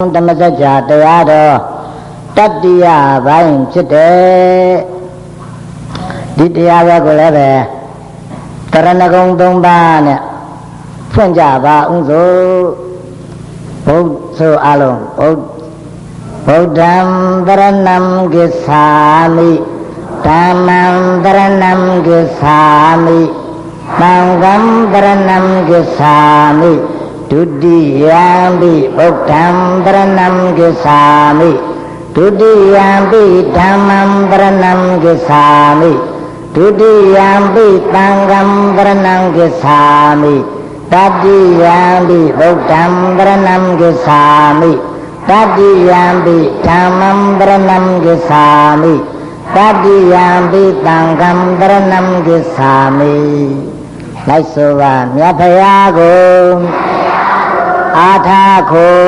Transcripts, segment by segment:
ဓမ္မစကြာတရားတော်တတ္တိယပိုင်းဖြစ်တယ်ဒီတရားပဲကိုလည်းပဲတရဏဂုံ၃ပါးနဲ့ဖွင့်ကြပါဦးစို့ဘုဆိုအလုံးဘုဗုဒ္ဓံတရဏံကိသာမိဓမ္မံတရဏံကိသာမိသံဃံတရဏံကိသာမိ ဒုတိယံပိဗုဒ္ဓံပရဏံကိသာမိဒုတိယံပိဓမ္မံပရဏံကိသာမိဒုတိယံပိသံဃံပရဏံကိသာမိတတိယံပိဗုဒ္ဓံပရဏံကိသာမိတတိယံပိဓမ္မံပရဏံကိသာမိတတိယံပိသံဃံပရဏံကိသာမိလိုက်ဆိုပါမြတ်ဖရာကို အာထာခို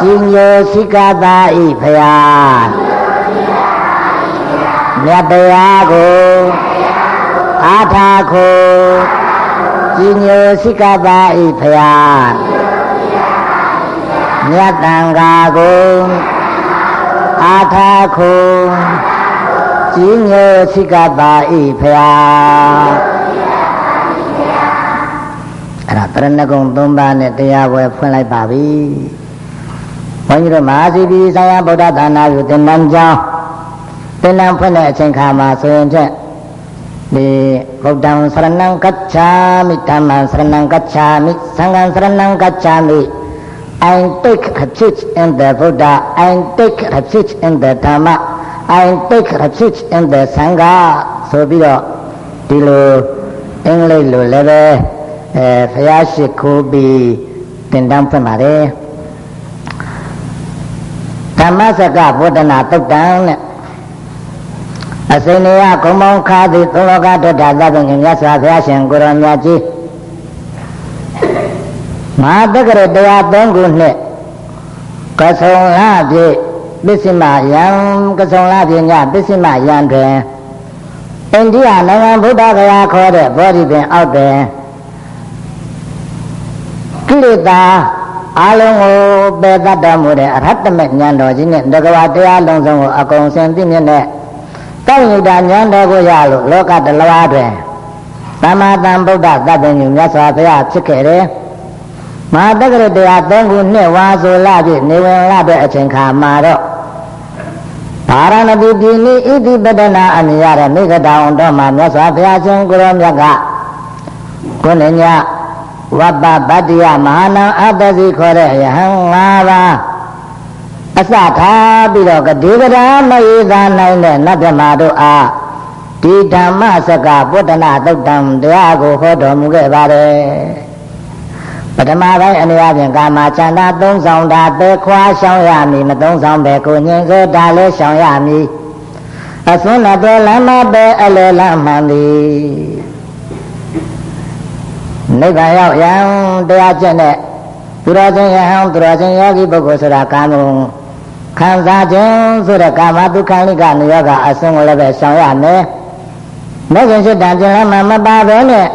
ကြီးညိုစိကတာဤဖယားမြတ်တရားကိုအာထာခိုကြီးညိုစိကတာဤဖယားမြတ်တန်ဃာကိုအာထာခိုကြီးညိုစိကတာဤဖယား ရဏဂုံ၃ပါးနဲ့တရားပွဲဖွင့်လိုက်ပါပြီဘုန်းကြီးတို့မဟာစီပီဆိုင်ရာဗုဒ္ဓသာနာယူသင်္นานကျောင်းသင်္นานဖွင့်တဲ့အချိန်ခါမှာဆိုရင်ဖြင့်ဒီဗုဒ္ဓံစရဏံကัจฉာမိဓမ္မံစရဏံကัจฉာမိသံဃံစရဏံကัจฉာမိ I take refuge in the Buddha I take refuge in the Dhamma I take refuge in the Sangha ဆိုပြီးတော့ဒီလိုအင်္ဂလိပ်လိုလည်းပဲ အဲဖရာရှိခိုးပြီးတင်တန်းဖွင့်ပါတယ်ဓမ္မစကဗုဒ္ဓနာတုတ်တံနဲ့အစိနေယကုံမောင်ခါသည်သုံးလောကတ္တသဗ္ဗညမြတ်စွာဘုရားရှင်ကိုရောမြတ်ကြီးမဟာတက္ကရတရား၃ခုနှစ်ကဆုံလာပြည့်ပစ္စည်းမယံကဆုံလာပြည့်ညပစ္စည်းမယံတွင်အိန္ဒိယနိုင်ငံဗုဒ္ဓဂယာခေါ်တဲ့ဘောဓိပင်အောက်တွင် ကိလေသာအလုံးကိုပယ်တတ်တော်မူတဲ့အရဟတမေဉာဏ်တော်ကြီးနဲ့တကဘာတရားလုံးစုံကိုအကုန်စင်သိမြင့်တဲ့တောင့်ယူတာဉာဏ်တော်ကိုရလို့လောကတလဝါတွင်သမ္မာသမ္ဗုဒ္ဓသတ္တညုမြတ်စွာဘုရားဖြစ်ခဲ့တယ်မဟာတက္ကရတရား၃ခုနှစ်ဝါဆိုလာပြည့်နေဝင်လာတဲ့အချိန်ခါမှာတော့ဗာရဏတိပြည်နိဣတိပဒနာအမိရတဲ့မိဂတောင်တော်မှာမြတ်စွာဘုရားရှင်ကိုရောမြတ်ကကိုယ်နဲ့ည ဝပ္ပပတ္တိယမဟာနံအတ္တစီခေါ်တဲ့ယဟန်၅ပါးအစထားပြီးတော့ကတိကရာမယေသာနိုင်တဲ့နတ်မြမာတို့အားဒီဓမ္မစကပုတ္တနာသုတ်တံတရားကိုဟောတော်မူခဲ့ပါတယ်ပထမပိုင်းအနေအချင်းကာမချန္တာသုံးဆောင်တာပဲခွာရှောင်ရမည်မသုံးဆောင်ပဲကိုညင်စေတာလည်းရှောင်ရမည်အစွန်းတဲ့လမ်းမပဲအလေလမ်းမှန်သည် နိဗ္ဗာန်ရောက်ရန်တရားကျင့်တဲ့သူတော်ချင်းယဟန်သူတော်ချင်းယောဂီပုဂ္ဂိုလ်ဆိုတာကာမုံခံစားခြင်းဆိုတဲ့ကာမဒုက္ခလိကနေယောဂအဆုံးကိုလည်းပဲရှောင်ရမယ်။မဲ့ခင်ရှိတံကျင်လမ်းမှာမပါဘဲနဲ့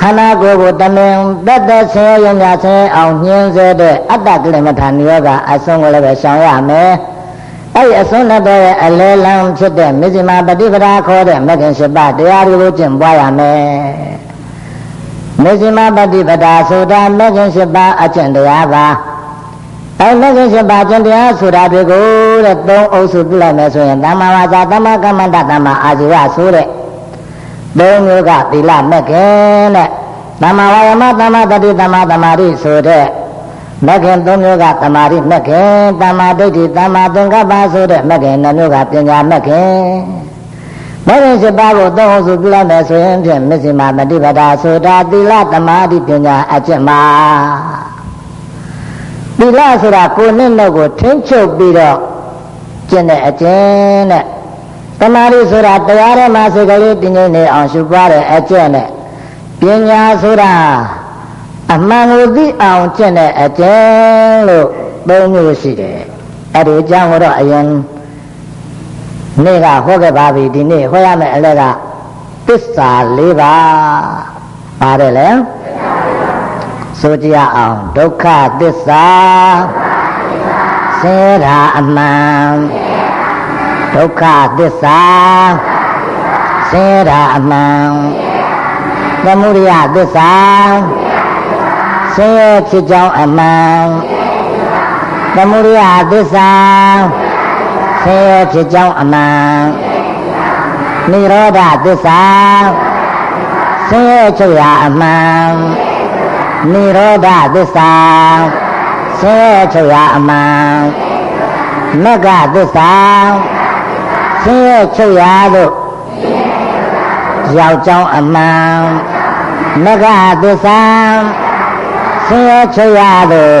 ခန္ဓာကိုယ်ကိုတမင်တက်တက်ဆင်းရဲရဆင်းအောင်ညှင်းစေတဲ့အတ္တကိလေသာနိယောဂအဆုံးကိုလည်းပဲရှောင်ရမယ်။အဲ့ဒီအဆုံးတဲ့အလဲလံဖြစ်တဲ့မြစ္စည်းပฏิပဒါခေါ်တဲ့မဂ္ဂင်၈ပါးတရားတွေကိုကျင့်ပွားရမယ် မေဇိမပฏิပဒါဆိုတာမဂ္ဂင်၈ပါးအကျင့်တရားပါအဲမဂ္ဂင်၈ပါးအကျင့်တရားဆိုတာတွေကိုတဲ့သုံးအုပ်စုပြလိုက်မယ်ဆိုရင်သမ္မာဝါစာသမ္မာကမ္မန္တသမ္မာအာဇီဝဆိုတဲ့သုံးမျိုးကသီလမဂ္ဂင်တဲ့သမ္မာဝါယမသမ္မာတတိသမ္မာသမာဓိဆိုတဲ့မဂ္ဂင်သုံးမျိုးကသမာဓိမဂ္ဂင်သမ္မာဒိဋ္ဌိသမ္မာသင်္ကပ္ပဆိုတဲ့မဂ္ဂင်နှမျိုးကပညာမဂ္ဂင် မေရင်ရှိပါကိုသုံးစုပြုလိုက်မယ်ဆိုရင်ဖြင့်မစ္စည်းမပฏิပဒါဆိုတာသီလသမာဓိပညာအကျင့်မှာသီလဆိုတာကိုယ်နဲ့နှုတ်ကိုထိမ့်ချုပ်ပြီးတော့ကျင့်တဲ့အကျင့်နဲ့သမာဓိဆိုတာတရားထဲမှာစိတ်ကလေးတည်ငြိမ်နေအောင်ရှုပွားတဲ့အကျင့်နဲ့ပညာဆိုတာအမှန်ကိုသိအောင်ကျင့်တဲ့အကျင့်လို့သုံးမျိုးရှိတယ်အဲ့ဒီအကြောင်းကိုတော့အရင် နေ့ကဟောခဲ့ပါပြီဒီနေ့ဟောရမယ့်အလက်ကသစ္စာ၄ပါးပါတယ်လေဆိုကြရအောင်ဒုက္ခသစ္စာဆင်းရဲတာအမှန်ဒုက္ခသစ္စာဆင်းရဲတာအမှန်သမုဒယသစ္စာဆင်းရဲဖြစ်ကြောင်းအမှန်သမုဒယသစ္စာ ဆင်းရဲဖြစ်ကြောင်းအမှန်နိရောဓသစ္စာဆင်းရဲချုပ်ရာအမှန်နိရောဓသစ္စာဆင်းရဲချုပ်ရာအမှန်မဂ္ဂသစ္စာဆင်းရဲချုပ်ရာတို့ရောက်ကြောင်းအမှန်မဂ္ဂသစ္စာဆင်းရဲချုပ်ရာတို့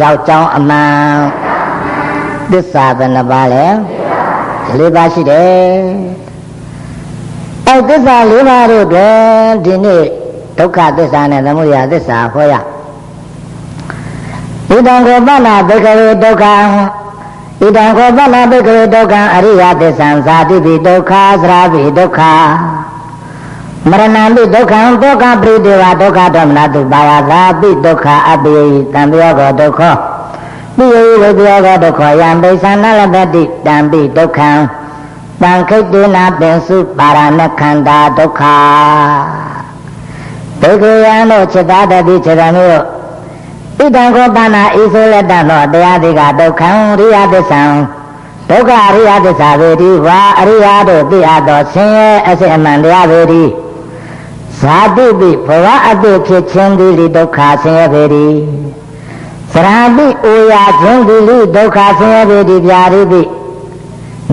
ရောက်ကြောင်းအမှန် သစ္စာဘယ်နှပါလဲလေးပါရှိတယ်အဲသစ္စာလေးပါးတို့တွင်ဒီနေ့ဒုက္ခသစ္စာနဲ့သမုဒယသစ္စာဟောရဣဒံကိုပဏဘိကဝေဒုက္ခဣဒံကိုပဏဘိကဝေဒုက္ခအရိယသစ္ဆံဇာတိပိဒုက္ခသရာပိဒုက္ခမရဏံပိဒုက္ခံဒုက္ခပရိဒေဝဒုက္ခဒေါမနတုပါယသာပိဒုက္ခအပိတံပြောကောဒုက္ခ ပိယဝိဘယောကဒုက္ခယံပိသနာလပတိတံပိဒုက္ခံတံခိတေနာပင်စုပါရဏခန္ဓာဒုက္ခဒုက္ခယံတို့ခြေသားတတိခြေတံတို့ဣတံခောပနာဣဆိုလက်တသောတရားတွေကဒုက္ခံရိယသစ္ဆံဒုက္ခအရိယသစ္စာဝေဒီဝါအရိယတို့သိအပ်သောဆင်းရဲအစစ်အမှန်တရားဝေဒီဇာတိပိဘဝအတုဖြစ်ခြင်းသည်ဒုက္ခဆင်းရဲဝေဒီ သရတိအိုရာခြင်းဒီဒုက္ခဆင်းရဲပေဒီဗျာရိပိ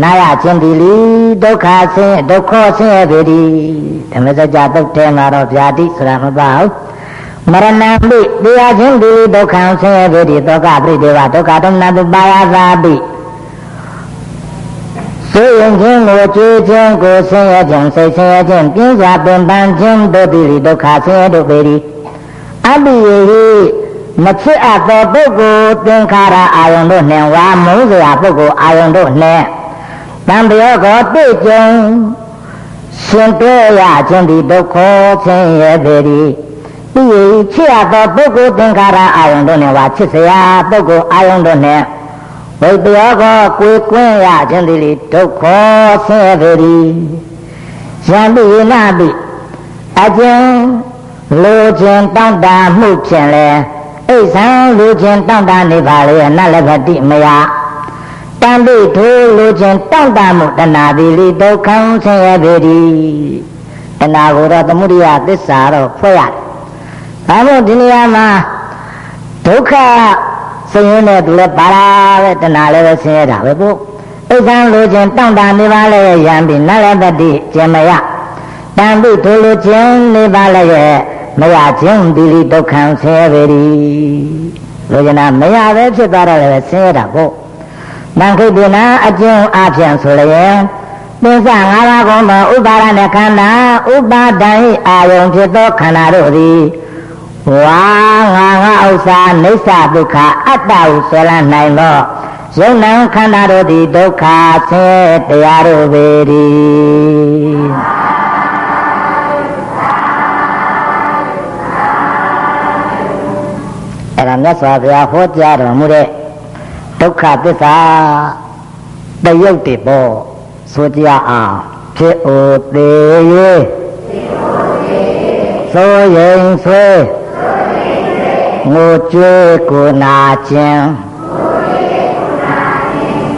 နာရခြင်းဒီဒုက္ခဆင်းရဲဒုက္ခဆင်းရဲပေဒီဓမ္မစကြာတုတ်ထဲမှာတော့ဗျာတိဆိုတာမပါဘူးမရဏပိတရားချင်းဒီဒုက္ခံဆင်းရဲပေဒီဒုက္ခပရိဒေဝဒုက္ခဒုမနတုပါယသာပိသိရင်ချင်းကိုကြည်ချင်းကိုဆင်းရဲခြင်းစိတ်ဆင်းရဲခြင်းပြင်းစွာပင်ပန်းခြင်းတို့တိဒုက္ခဆင်းရဲတို့ပေဒီအပိယေဟိ မချစ်အပ်သောပုဂ္ဂိုလ်သင်္ခါရအာယုန်တို့နှင့်ဝါမုန်းစရာပုဂ္ဂိုလ်အာယုန်တို့နှင့်တံပယောကောတိကျုံရှင်တွဲရခြင်းဒီဒုက္ခဆင်းရဲပေဒီသူ့ရဲ့ချစ်ရသောပုဂ္ဂိုလ်သင်္ခါရအာယုန်တို့နဲ့ဝါချစ်စရာပုဂ္ဂိုလ်အာယုန်တို့နဲ့ဝိတ္တယောကောကိုယ်ကွင်းရခြင်းသည်လေဒုက္ခဆင်းရဲပေ၏ယံပိနာပိအကျဉ်လိုခြင်းတောင့်တမှုဖြင့်လေ အိဆံလိုခြင်းတောင့်တနေပါလေနတ်လည်းဖတိမယတန်ပိထိုးလိုခြင်းတောင့်တမှုတဏှာသည်လေဒုက္ခဆင်းရဲပေ၏တဏှာကိုတော့သမုဒိယသစ္စာတော့ဖွဲ့ရတယ်ဒါမို့ဒီနေရာမှာဒုက္ခဆင်းရဲတဲ့သူလည်းပါလာပဲတဏှာလည်းပဲဆင်းရဲတာပဲပို့အိသံလိုခြင်းတောင့်တနေပါလေရံပြီးနလည်းတတိကျင်မရတန်ပြီးထိုလိုခြင်းနေပါလေ မရခြင်းဒီလိဒုက္ခံဆင်းရဲပေ၏လိုချင်တာမရပဲဖြစ်သွားတော့လည်းဆင်းရဲတာပို့တန်ခိတ္တနာအကျဉ်းအဖြင့်ဆိုလျင်သစ္စာ၅ပါးကုန်သောဥပါဒနဲ့ခန္ဓာဥပါဒံ၏အာယုံဖြစ်သောခန္ဓာတို့သည်ဝါငါငါဥစ္စာနေသဒုက္ခအတ္တဟုဆွဲလန်းနိုင်သောယုံနံခန္ဓာတို့သည်ဒုက္ခဆင်းရဲတရားတို့ပေ၏ မြတ်စွာဘုရားဟောကြားတော်မူတဲ့ဒုက္ခသစ္စာတယုတ်တေပေါ်ဆိုကြအောင်ဖြစ်အိုသေး၍ဆိုရင်ဆွေငိုကြွေးကိုနာခြင်း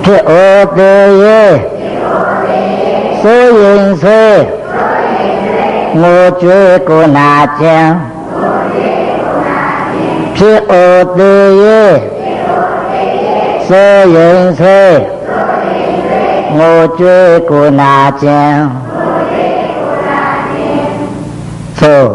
ဖြစ်အိုသေး၍ဆိုရင်ဆွေငိုကြွေးကိုနာခြင်း ဖြစ်အိုသေး၍ဆိုရင်ဆွေငိုကြွေးကိုနာခြင်းဆို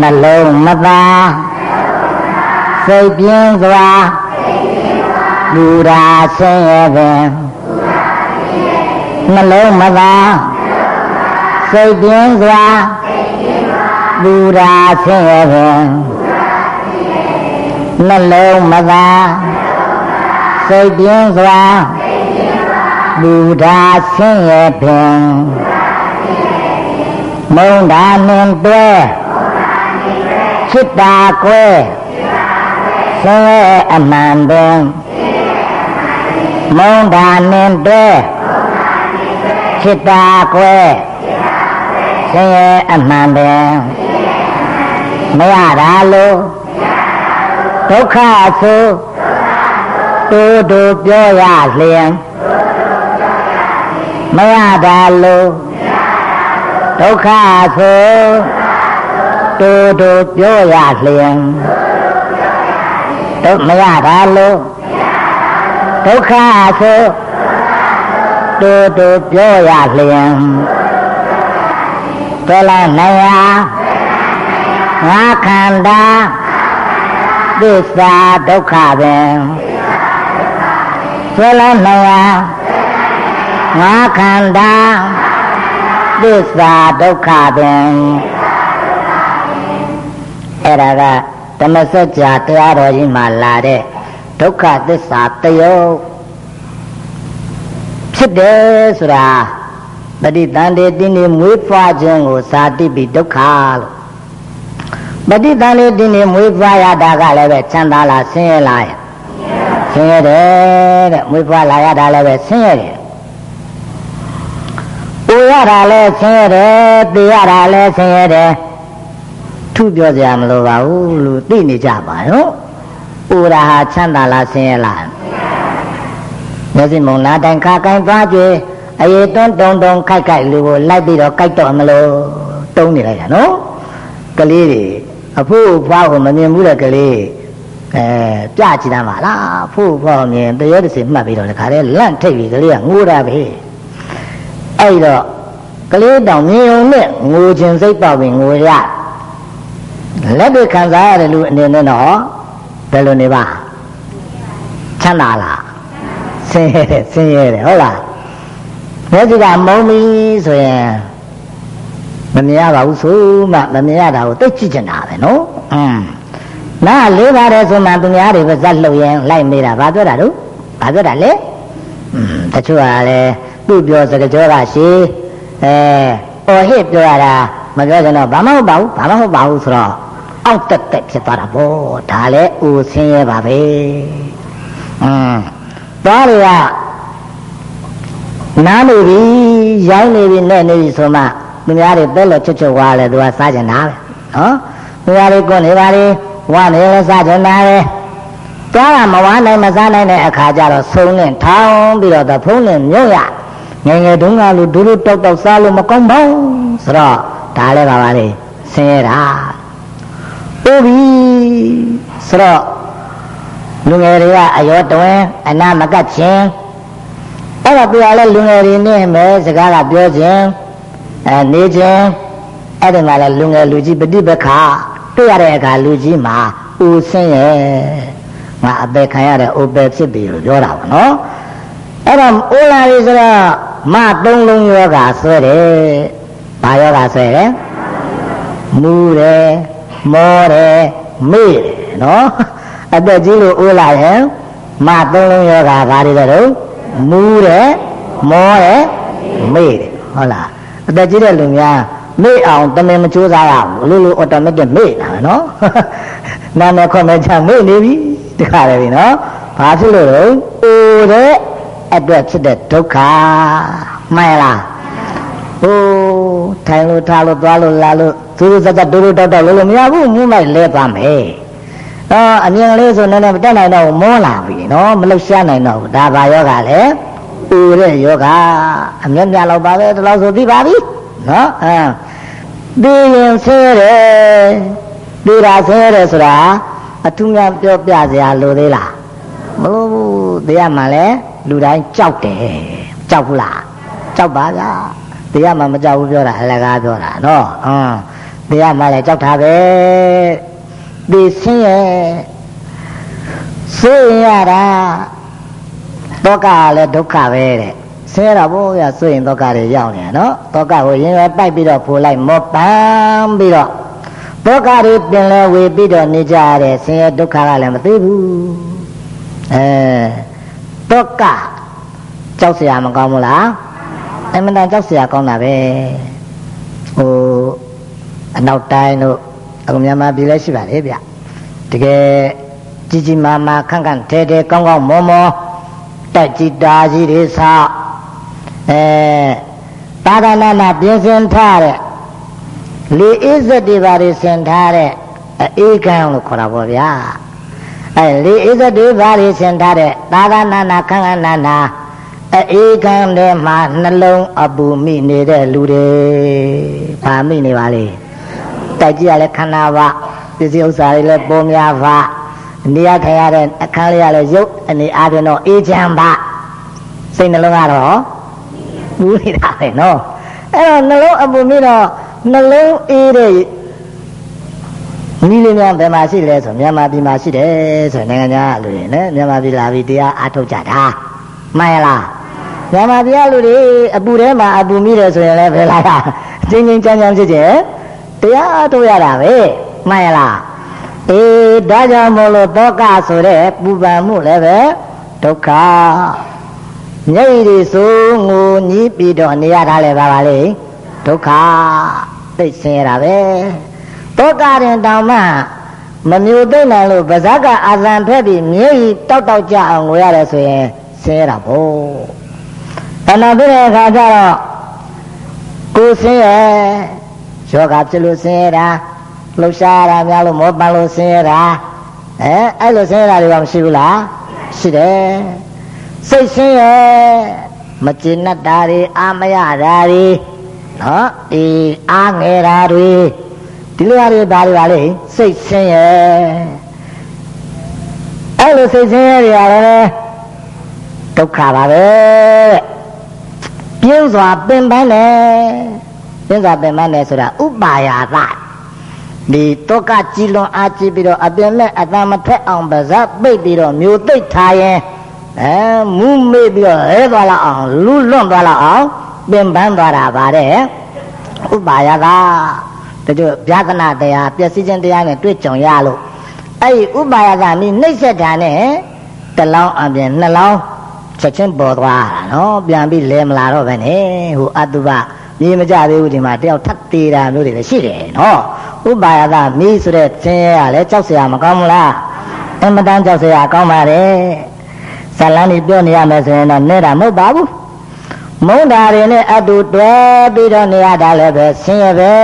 နှလုံးမသာစိတ်ပြင်းစွာလူရာဆင်းရဲပင်နှလုံးမသာစိတ်ပြင်းစွာလူရာဆင်းရဲပင်နှလုံးမသာစိတ်ပြင်းစွာလူဓာဆင်းရဲပင်မုံဓာနှင်တွဲ จิตตาကွဲဆင်းရဲအမှန်ပင်မုံဓာနှင်တွဲจิตตาကွဲဆင်းရဲအမှန်ပင်မရတာလို့ဒုက္ခဆိုတူတူပြောရလျင်မရတာလို့ဒုက္ခဆို တူတူပြောရလျင်ဒုမရတာလို့ဒုက္ခဆိုတူတူပြောရလျင်ဘယ်လားနိုင်ရငါခန္ဓာသစ္စာဒုက္ခပင်ဘယ်လားနိုင်ရငါခန္ဓာသစ္စာဒုက္ခပင် အဲ့ဒါကဓမ္မစကြာတရားတော်ကြီးမှာလာတဲ့ဒုက္ခသစ္စာတယုတ်ဖြစ်တယ်ဆိုတာပฏิတန်တေတင်းနေမွေးဖွားခြင်းကိုသာတိပိဒုက္ခလို့ပฏิတန်တေတင်းနေမွေးဖွားရတာကလည်းပဲချမ်းသာလားဆင်းရဲလားဆင်းရဲတယ်တဲ့မွေးဖွားလာရတာလည်းပဲဆင်းရဲတယ်ပူရတာလည်းဆင်းရဲတယ်သိရတာလည်းဆင်းရဲတယ် ထုပြောကြမလို့ပါဘူးလို့သိနေကြပါနော်ပူရာဟာချမ်းသာလားဆင်းရဲလားမျက်စိမုံလာတိုင်ခါကိုင်းသွားကြွေအေးတွန်းတုံတုံခိုက်ခိုက်လူကိုလိုက်ပြီးတော့ကြိုက်တော့မလို့တုံးနေလိုက်တာနော်ကလေးတွေအဖို့ဖွားကိုမမြင်ဘူးတဲ့ကလေးအဲပြကြည့်တမ်းပါလားဖို့ဖွားမြင်တရေတစီမှတ်ပြီးတော့ခါရဲလန့်ထိတ်ပြီးကလေးကငိုတာပဲအဲ့တော့ကလေးတောင်မြင်ုံနဲ့ငိုခြင်းစိတ်ပေါက်ပြီးငိုရ လက်တွေခံစားရတယ်လူအနေနဲ့တော့ဘယ်လိုနေပါချမ်းသာလားဆင်းရဲတယ်ဆင်းရဲတယ်ဟုတ်လားမျက်စိကမုံပြီဆိုရင်မမြင်ရပါဘူးဆိုမှမမြင်ရတာကိုသိကြည့်ချင်တာပဲနော်อืมနားလေးပါတယ်ဆိုမှသူများတွေပဲဇက်လှုပ်ရင်လိုက်နေတာဘာပြောတာတို့ဘာပြောတာလဲอืมတချို့ကလည်းသူ့ပြောစကားကြောကရှည်အဲအော်ဟစ်ပြောရတာမပြောကြတော့ဘာမှမဟုတ်ပါဘူးဘာမှမဟုတ်ပါဘူးဆိုတော့ အောက်တက်တက်ဖြစ်သွားတာပေါ့ဒါလည်းဦးဆင်းရဲပါပဲอืมသွားတွေကနားနေပြီရိုင်းနေပြီနဲ့နေပြီဆိုမှသူများတွေပဲလို့ချွတ်ချွတ်ဝါလဲသူကစားကြတာပဲနော်သူများတွေကိုနေပါလေဝါနေလဲစားကြတာပဲသွားတာမဝါနိုင်မစားနိုင်တဲ့အခါကျတော့ဆုံးနဲ့ထောင်းပြီးတော့သဖုံးနဲ့မြုပ်ရငယ်ငယ်တုန်းကလူဒူးဒူးတောက်တောက်စားလို့မကောင်းပါဘူးဆိုတော့ဒါလည်းပါပါလေဆင်းရဲတာ ဥပြီဆိုတော့လူငယ်တွေကအယောတွင်အနာမကတ်ခြင်းအဲ့တော့ပြရလဲလူငယ်တွေနဲ့မဲစကားကပြောခြင်းအဲနေခြင်းအဲ့ဒီမှာလဲလူငယ်လူကြီးပฏิပခါတွေ့ရတဲ့အခါလူကြီးမှာဦးဆင်းရဲ့ငါအပေခံရတဲ့အိုပယ်ဖြစ်ပြီလို့ပြောတာပါနော်အဲ့တော့အိုလာပြီဆိုတော့မသုံးလုံးယောဂဆွဲတယ်ဘာယောဂဆွဲတယ်မူးတယ် မောတယ်မေ့တယ်နော်အသက်ကြီးလို့အိုလာရင်မသုံးလုံးယောဂဘာတွေလဲတော့မူးတယ်မောတယ်မေ့တယ်ဟုတ်လားအသက်ကြီးတဲ့လူများမေ့အောင်တမင်မကြိုးစားရဘူးလူလူအော်တိုမက်တစ်မေ့တာပဲနော်နာမည်ခွန်မဲ့ချမေ့နေပြီတခါလေပြီနော်ဘာဖြစ်လို့လဲအိုတဲ့အတွက်ဖြစ်တဲ့ဒုက္ခမှန်လားဟိုထိုင်လို့ထားလို့သွားလို့လာလို့ သူတို့စက်ဒူးဒူးတောက်တောက်လို့လို့မရဘူးမူးလိုက်လဲသွားမယ်တော့အမြင်လေးဆိုနည်းနည်းမတက်နိုင်တော့မောလာပြီနော်မလှုပ်ရှားနိုင်တော့ဘူးဒါဘာယောဂလဲဥတဲ့ယောဂအမြတ်များတော့ပါပဲဒီလောက်ဆိုသိပါပြီနော်အဲဒီရင်ဆဲတယ်ဒီရာဆဲတယ်ဆိုတာအထူးများပြောပြစရာလိုသေးလားမလို့ဘူးတရားမှန်လဲလူတိုင်းကြောက်တယ်ကြောက်ဘူးလားကြောက်ပါဗျာတရားမှမကြောက်ဘူးပြောတာအလကားပြောတာနော်ဟွန်း တရားမှလည်းကြောက်တာပဲဒီဆင်းရဲဆိုရတာဒုက္ခလည်းဒုက္ခပဲတဲ့ဆင်းရဲတာဘိုးရဆိုရင်ဒုက္ခတွေရောက်နေနော်ဒုက္ခကိုရင်ရွယ်ပိုက်ပြီးတော့ဖိုးလိုက်မောပန်းပြီးတော့ ဒုက္ခတွေပင်လဲဝေပြီးတော့နေကြရတဲ့ဆင်းရဲဒုက္ခကလည်းမသိဘူးအဲဒုက္ခကြောက်เสียမကောင်းဘူးလားအမှန်တန်ကြောက်เสียကောင်းတာပဲဟို အနောက်တိုင်းတို့အခုမြန်မာပြည်လည်းရှိပါလေဗျတကယ်ကြီးကြီးမားမားခန့်ခန့်ထဲထဲကောင်းကောင်းမောမောတက်ကြည်တာကြီးတွေဆောက်အဲတာဒနာနာပြင်းစင်ထားတဲ့လေအေးစက်တွေပါတွေဆင်ထားတဲ့အေးကံလို့ခေါ်တာပေါ့ဗျာအဲလေအေးစက်တွေပါတွေဆင်ထားတဲ့သာသနာနာခန့်ခန့်နာနာအေးကံထဲမှာနှလုံးအပူမိနေတဲ့လူတွေဗာမိနေပါလေ တိုက်ကြည့်ရလဲခန္ဓာဘပစ္စည်းဥစ္စာတွေလည်းပုံများပါနေရာထိုင်ရတဲ့အခန်းလေးရလဲရုပ်အနေအားဖြင့်တော့အေးချမ်းပါစိတ်နှလုံးကတော့ပူနေတာပဲနော်အဲ့တော့နှလုံးအပူမိတော့နှလုံးအေးတဲ့မိလေးများဘယ်မှာရှိလဲဆိုမြန်မာပြည်မှာရှိတယ်ဆိုနိုင်ငံခြားလူတွေနဲ့မြန်မာပြည်လာပြီးတရားအားထုတ်ကြတာမှန်ရလားမြန်မာပြည်လူတွေအပူထဲမှာအပူမိတယ်ဆိုရင်လည်းဘယ်လာရချင်းချင်းချမ်းချမ်းဖြစ်ခြင်း တရားအားထုတ်ရတာပဲမှန်ရလားအေးဒါကြောင့်မို့လို့တောကဆိုတဲ့ပူပန်မှုလည်းပဲဒုက္ခမျက်ရည်တွေဆိုငိုညှိပြီးတော့နေရတာလည်းပါပါလေဒုက္ခသိဆင်းရတာပဲတောကရင်တောင်မှမမျိုးသိမ့်နိုင်လို့ပါဇက်ကအာဇံထွက်ပြီးမျက်ရည်တောက်တောက်ကြအောင်ငိုရတယ်ဆိုရင်ဆင်းရတာပေါ့တဏှာပြတဲ့အခါကျတော့ကိုဆင်းရ ယောဂဖြစ်လို့ဆင်းရတာလှုပ်ရှားရတာများလို့မောပန်းလို့ဆင်းရတာအဲအဲ့လိုဆင်းရတာတွေကမရှိဘူးလားရှိတယ်စိတ်ဆင်းရမကျေနပ်တာတွေအာမရတာတွေနော်ဒီအားငယ်တာတွေဒီလိုဟာတွေဘာတွေပါလဲစိတ်ဆင်းရဲအဲ့လိုစိတ်ဆင်းရဲတွေရတယ်ဒုက္ခပါပဲပြင်းစွာပင်ပန်းတယ် ပြင်းစွာပင်ပန်းတယ်ဆိုတာဥပါယာသဒီတောကကြည်လွန်အားကြည့်ပြီးတော့အပြင်မဲ့အတန်မထက်အောင်ပါဇက်ပိတ်ပြီးတော့မျိုးသိပ်ထားရင်အဲမူးမေ့ပြီးတော့ဟဲသွားလောက်အောင်လူလွန့်သွားလောက်အောင်ပင်ပန်းသွားတာပါတဲ့ဥပါယသာတချို့ဗျာဒနာတရားပျက်စီးခြင်းတရားနဲ့တွေ့ကြုံရလို့အဲ့ဒီဥပါယသာမိနှိမ့်ဆက်တာနဲ့တလောင်းအပြင်နှလောင်းချက်ချင်းပေါ်သွားတာနော်ပြန်ပြီးလဲမလာတော့ပဲနဲ့ဟိုအတုပ နေမကြသေးဘူးဒီမှာတယောက်ထပ်သေးတာမျိုးတွေလည်းရှိတယ်နော်ဥပါယကမိဆိုတဲ့ဆင်းရဲကလည်းကြောက်စရာမကောင်းဘူးလားအမတန်ကြောက်စရာကောင်းပါတယ်ဇလန်းကြီးပြောနေရမယ်ဆိုရင်တော့နဲ့တာမဟုတ်ပါဘူးမုန်းတာတွေနဲ့အတူတွဲပြီးတော့နေရတာလည်းပဲဆင်းရဲပဲ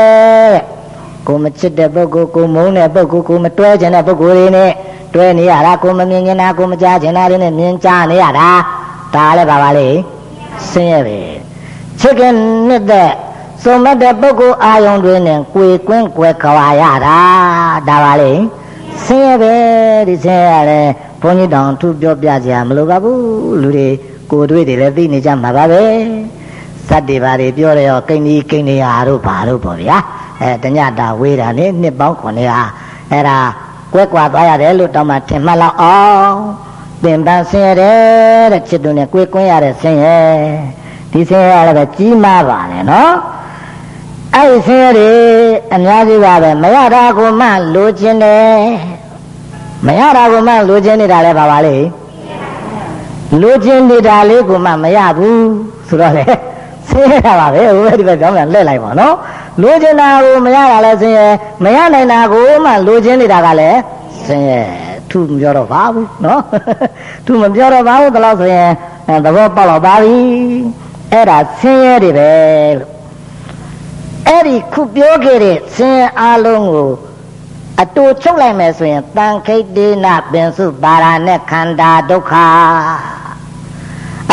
ကိုမချစ်တဲ့ပုဂ္ဂိုလ်ကိုမုန်းတဲ့ပုဂ္ဂိုလ်ကိုမတွဲချင်တဲ့ပုဂ္ဂိုလ်တွေနဲ့တွဲနေရတာကိုမမြင်ချင်တာကိုမကြားချင်တာတွေနဲ့မြင်ကြားနေရတာဒါလည်းပါပါလေဆင်းရဲပဲ ချစ်ခင်နှစ်တဲ့စုံမတဲ့ပုဂ္ဂိုလ်အာယုံတွေနဲ့ကိုယ်ကွင်းကွယ်ခွာရတာဒါပါလေဆင်းရဲပဲဒီဆင်းရဲရတယ်ဘုန်းကြီးတောင်သူပြောပြကြမလို့ပါဘူးလူတွေကိုတွေ့တွေလည်းသိနေကြမှာပါပဲဇတ်တွေပါတွေပြောတယ်ရောကိန်းကြီးကိန်းနေရတို့ဘာတို့ပေါ့ဗျာအဲတညတာဝေးတာနေနှစ်ပေါင်း900အဲ့ဒါကွက်ကွာသွားရတယ်လို့တောင်းမှထင်မှတ်လောက်အောင်ပင်ပန်းဆင်းရဲတဲ့ချစ်သူနဲ့ကိုယ်ကွင်းရတဲ့ဆင်းရဲ ဒီဆင်းရဲလည်းပဲကြီးမားပါလေနော်အဲ့ဒီဆင်းရဲတွေအများကြီးပါပဲမရတာကိုမှလိုချင်တယ်မရတာကိုမှလိုချင်နေတာလည်းပါပါလေလိုချင်နေတာလေးကိုမှမရဘူးဆိုတော့လေဆင်းရဲတာပါပဲဟိုဘက်ဒီဘက်ကြောင်းပြန်လှည့်လိုက်ပါနော်လိုချင်တာကိုမရတာလည်းဆင်းရဲမရနိုင်တာကိုမှလိုချင်နေတာကလည်းဆင်းရဲသူမပြောတော့ပါဘူးနော်သူမပြောတော့ပါဘူးဒါလို့ဆိုရင်သဘောပေါက်တော့ပါပြီ အဲ့ဒါဆင်းရဲတွေပဲလို့အဲ့ဒီခုပြောခဲ့တဲ့ဆင်းရဲအလုံးကိုအတူချုပ်လိုက်မယ်ဆိုရင်တန်ခိတ်တေနပင်စုပါရနဲ့ခန္ဓာဒုက္ခ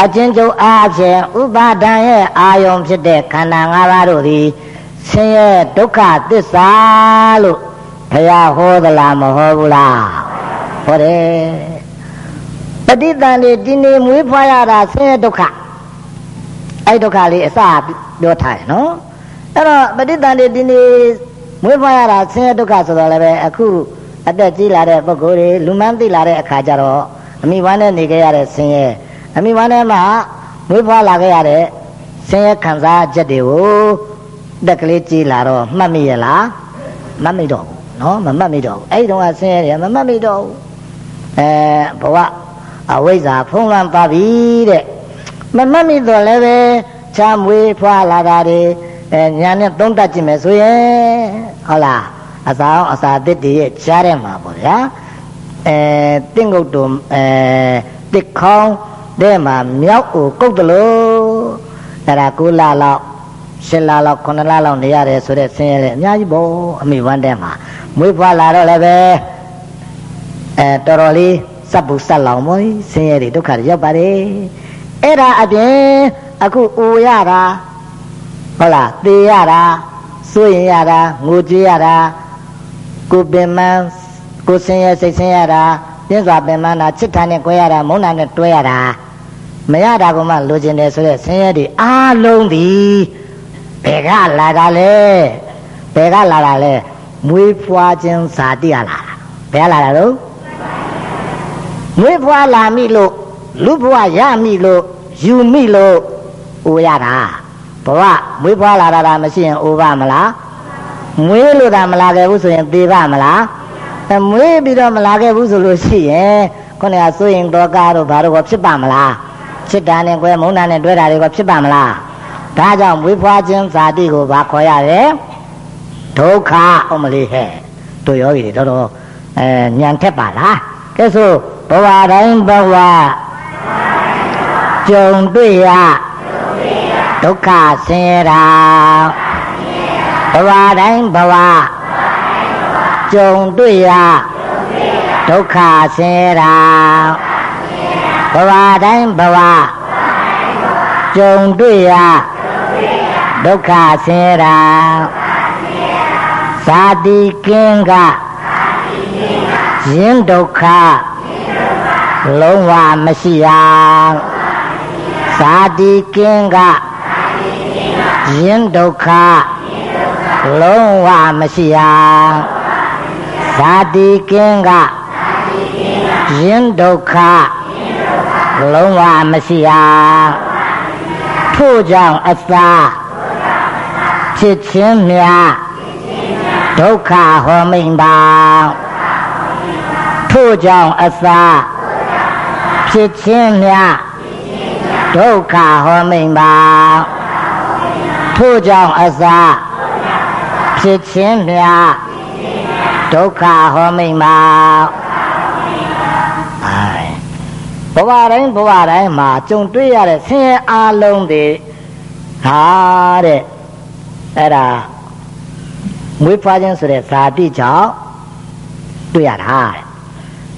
အချင်းကျုပ်အားဖြင့်ဥပါဒံရဲ့အာယုံဖြစ်တဲ့ခန္ဓာ၅ပါးတို့သည်ဆင်းရဲဒုက္ခသစ္စာလို့ဘုရားဟောသလားမဟောဘူးလားဟောတယ်ပဋိသန္ဓေဒီနေမွေးဖွားရတာဆင်းရဲဒုက္ခ အဲ့ဒုက္ခလေးအစပြောထားတယ်နော်အဲ့တော့ပဋိသန္ဓေဒီနေမွေးဖွားရတာဆင်းရဲဒုက္ခဆိုတော့လည်းပဲအခုအသက်ကြီးလာတဲ့ပုဂ္ဂိုလ်တွေလူမှန်းသိလာတဲ့အခါကျတော့အမိဘွားနဲ့နေခဲ့ရတဲ့ဆင်းရဲအမိဘွားနဲ့မှမွေးဖွားလာခဲ့ရတဲ့ဆင်းရဲခံစားချက်တွေကိုတက်ကလေးကြီးလာတော့မှတ်မိရလားမှတ်မိတော့ဘူးနော်မမှတ်မိတော့ဘူးအဲ့ဒီတော့ကဆင်းရဲတယ်မမှတ်မိတော့ဘူးအဲဘဝအဝိဇ္ဇာဖုံးလွှမ်းပါပြီတဲ့ မမှတ်မိတော့လည်းပဲချမ်းမွေးဖွာလာတာတွေအဲညာနဲ့သုံးတတ်ကြည့်မယ်ဆိုရင်ဟုတ်လားအစာအောင်အစာတစ်တည်းရဲ့ကြားထဲမှာပေါ့ဗျာအဲတင့်ကုတ်တုံအဲတစ်ခေါင်းတဲ့မှာမြောက်ကိုကုတ်တလို့အဲ့ဒါ9လလောက်10လလောက်9လလောက်နေရတယ်ဆိုတဲ့ဆင်းရဲတဲ့အများကြီးပေါ့အမိဝမ်းတဲ့မှာမွေးဖွားလာတော့လည်းပဲအဲတော်တော်လေးစပ်ဘူးစက်လောင်မို့ဆင်းရဲတွေဒုက္ခတွေရောက်ပါတယ် အဲ့ဒါအပြင်အခုအိုရတာဟုတ်လားသေရတာစိုးရင်ရတာငိုကြွေးရတာကိုပင်မန်းကိုဆင်းရဲစိတ်ဆင်းရတာပြင်းစွာပင်မန်းတာချစ်တာနဲ့ကြွဲရတာမုန်းတာနဲ့တွဲရတာမရတာကမှလိုချင်တယ်ဆိုတဲ့ဆင်းရဲတွေအားလုံးဒီဘယ်ကလာတာလဲဘယ်ကလာတာလဲမွေးဖွားခြင်းဇာတိရလာတာဘယ်ကလာတာလို့မွေးဖွားလာမိလို့ လူဘဝရမိလို့ယူမိလို့အိုရတာဘဝမွေးဖွားလာတာမရှိရင်အိုပါမလားမွေးလို့သာမလာခဲ့ဘူးဆိုရင်သေပါမလားအမွေးပြီးတော့မလာခဲ့ဘူးဆိုလို့ရှိရင်ခုနကဆိုရင်တော့ကားတို့ဘာတို့ကဖြစ်ပါမလားချစ်တာနဲ့ကွဲမုန်းတာနဲ့တွဲတာတွေကဖြစ်ပါမလားဒါကြောင့်မွေးဖွားခြင်းဇာတိကိုဘာခေါ်ရလဲဒုက္ခအမလေးဟဲ့တို့ယောဂီတွေတော်တော်အဲညံထက်ပါလားကဲဆိုဘဝတိုင်းဘဝ ကြုံတွေ့ရဒုက္ခဆင်းရဲတာဘဝတိုင်းဘဝကြုံတွေ့ရဒုက္ခဆင်းရဲတာဘဝတိုင်းဘဝကြုံတွေ့ရဒုက္ခဆင်းရဲတာဇာတိကင်းကယင်းဒုက္ခလုံးဝမရှိရ ဇာတိကင်းကယင်းဒုက္ခလုံးဝမရှိရဇာတိကင်းကယင်းဒုက္ခလုံးဝမရှိရထို့ကြောင့်အစာဖြစ်ခြင်းမြဒုက္ခဟောမိန်ပါထို့ကြောင့်အစာဖြစ်ခြင်းမြ ဒုက္ခဟောမိန်ပါထို့ကြောင့်အစာဖြစ်ခြင်းမြဒုက္ခဟောမိန်ပါဘဝတိုင်းဘဝတိုင်းမှာကြုံတွေ့ရတဲ့ဆင်းရဲအလုံးတွေဟာတဲ့အဲ့ဒါမွေးဖွားခြင်းဆိုတဲ့ဇာတိကြောင့်တွေ့ရတာတဲ့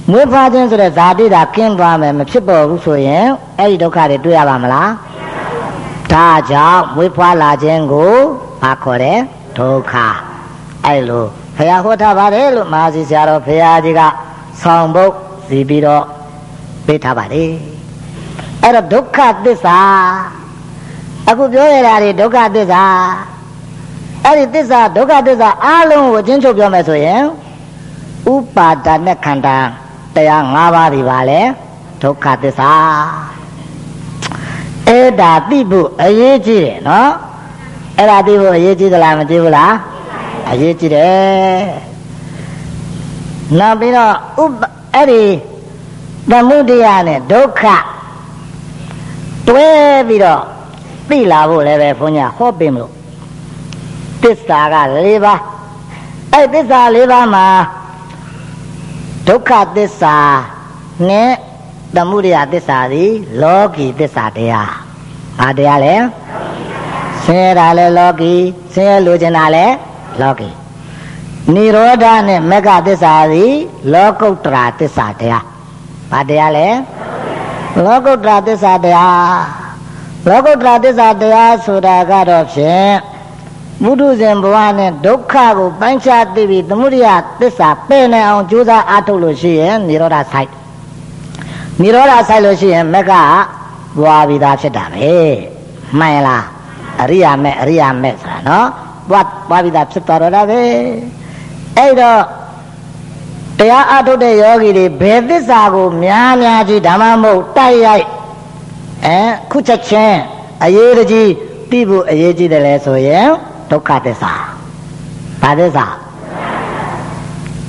မွေးဖွားခြင်းဆိုတဲ့ဇာတိဒါကင်းသွားမယ်မဖြစ်ပေါ်ဘူးဆိုရင်အဲ့ဒီဒုက္ခတွေတွေ့ရပါမလားဒါကြောင့်မွေးဖွားလာခြင်းကိုဘာခေါ်တယ်ဒုက္ခအဲ့လိုဖရာဟောထားပါတယ်လို့မဟာစီဆရာတော်ဖရာကြီးကဆောင်ပုတ်စီပြီးတော့ပေးထားပါတယ်အဲ့တော့ဒုက္ခသစ္စာအခုပြောရတာတွေဒုက္ခသစ္စာအဲ့ဒီသစ္စာဒုက္ခသစ္စာအလုံးကိုအချင်းချုပ်ပြောမယ်ဆိုရင်ဥပါဒနဲ့ခန္ဓာ တရား၅ပါးဒီပါလေဒုက္ခသစ္စာအဲ့ဒါသိဖို့အရေးကြီးတယ်နော်အဲ့ဒါသိဖို့အရေးကြီးသလားမကြီးဘူးလားအရေးကြီးတယ်နောက်ပြီးတော့ဥပအဲ့ဒီသမုဒယနဲ့ဒုက္ခတွဲပြီးတော့သိလာဖို့လည်းပဲဘုန်းကြီးဟောပေးမလို့သစ္စာက၄ပါးအဲ့သစ္စာ၄ပါးမှာ ဒုက္ခသစ္စာနဲ့သမုဒယသစ္စာသည်လောကီသစ္စာတရားဘာတရားလဲဆင်းရဲတာလဲလောကီဆင်းရဲလိုချင်တာလဲလောကီនិရောဓနဲ့မဂ္ဂသစ္စာသည်လောကုတ္တရာသစ္စာတရားဘာတရားလဲလောကုတ္တရာသစ္စာတရားလောကုတ္တရာသစ္စာတရားဆိုတာကတော့ဖြင့် မုဒုဇဉ်ဘဝနဲ့ဒုက္ခကိုပိုင်းခြားသိပြီးသမုဒယသစ္စာပယ်နိုင်အောင်ကြိုးစားအားထုတ်လို့ရှိရင်និရောဓဆိုင်និရောဓဆိုင်လို့ရှိရင်မက်ကဘွားပြီးသားဖြစ်တာပဲမှန်လားအရိယာမဲ့အရိယာမဲ့ဆိုတာနော်ဘွားဘွားပြီးသားဖြစ်သွားတော့တာပဲအဲ့တော့တရားအထုတ်တဲ့ယောဂီတွေဘယ်သစ္စာကိုများများကြီးဓမ္မမဟုတ်တိုက်ရိုက်အဲခုချက်ချင်းအရေးတကြီးသိဖို့အရေးကြီးတယ်လဲဆိုရင် ဒုက္ခသစ္စာဘာသစ္စာ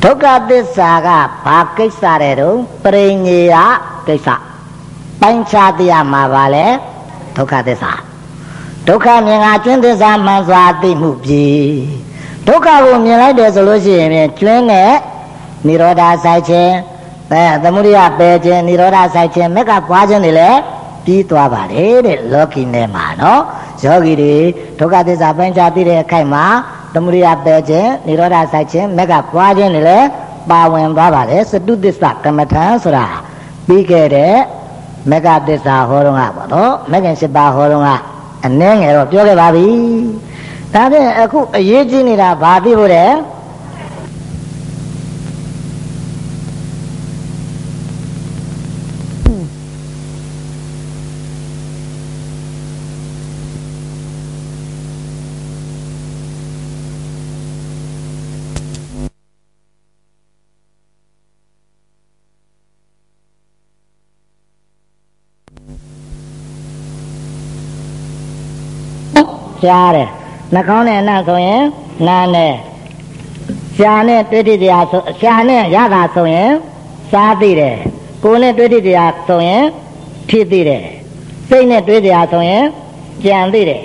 ဒုက္ခသစ္စာကဘာကိစ္စတဲ့တုံးပရိညေယကိစ္စပိုင်းခြားတရားမှာပါလေဒုက္ခသစ္စာဒုက္ခမြင်ကကျွန်းသစ္စာမှန်စွာသိမှုပြီဒုက္ခကိုမြင်လိုက်တယ်ဆိုလို့ရှိရင်ကျွန်းနဲ့និရောဓဆိုင်ခြင်းအဲသမုဒိယပယ်ခြင်းនិရောဓဆိုင်ခြင်းမက်ကပွားခြင်းတွေလည်းပြီးသွားပါလေတဲ့လောကီနဲ့မှာနော် ယောဂီတွေဒုက္ခသစ္စာပိုင်းခြားသိတဲ့အခိုက်မှာသမုဒိယပယ်ခြင်းនិရောဓဆိုင်ခြင်းမက်ကပွားခြင်းတွေလည်းပါဝင်သွားပါတယ်စတုသစ္စာကမ္မထံဆိုတာပြီးခဲ့တဲ့မက်ကသစ္စာဟောတော့ကပေါ့နော်မက်ကင်၈ပါးဟောတော့ကအနည်းငယ်တော့ပြောခဲ့ပါပြီဒါဖြင့်အခုအရေးကြီးနေတာဘာသိဖို့တဲ့ ရှားတယ်နှာခေါင်းနဲ့အနံ့ဆိုရင်နားနဲ့ရှားနဲ့တွေ့တိတရားဆိုရှားနဲ့ရတာဆိုရင်စားသိတယ်ကိုယ်နဲ့တွေ့တိတရားဆိုရင်ဖြစ်သိတယ်စိတ်နဲ့တွေ့တရားဆိုရင်ကြံသိတယ်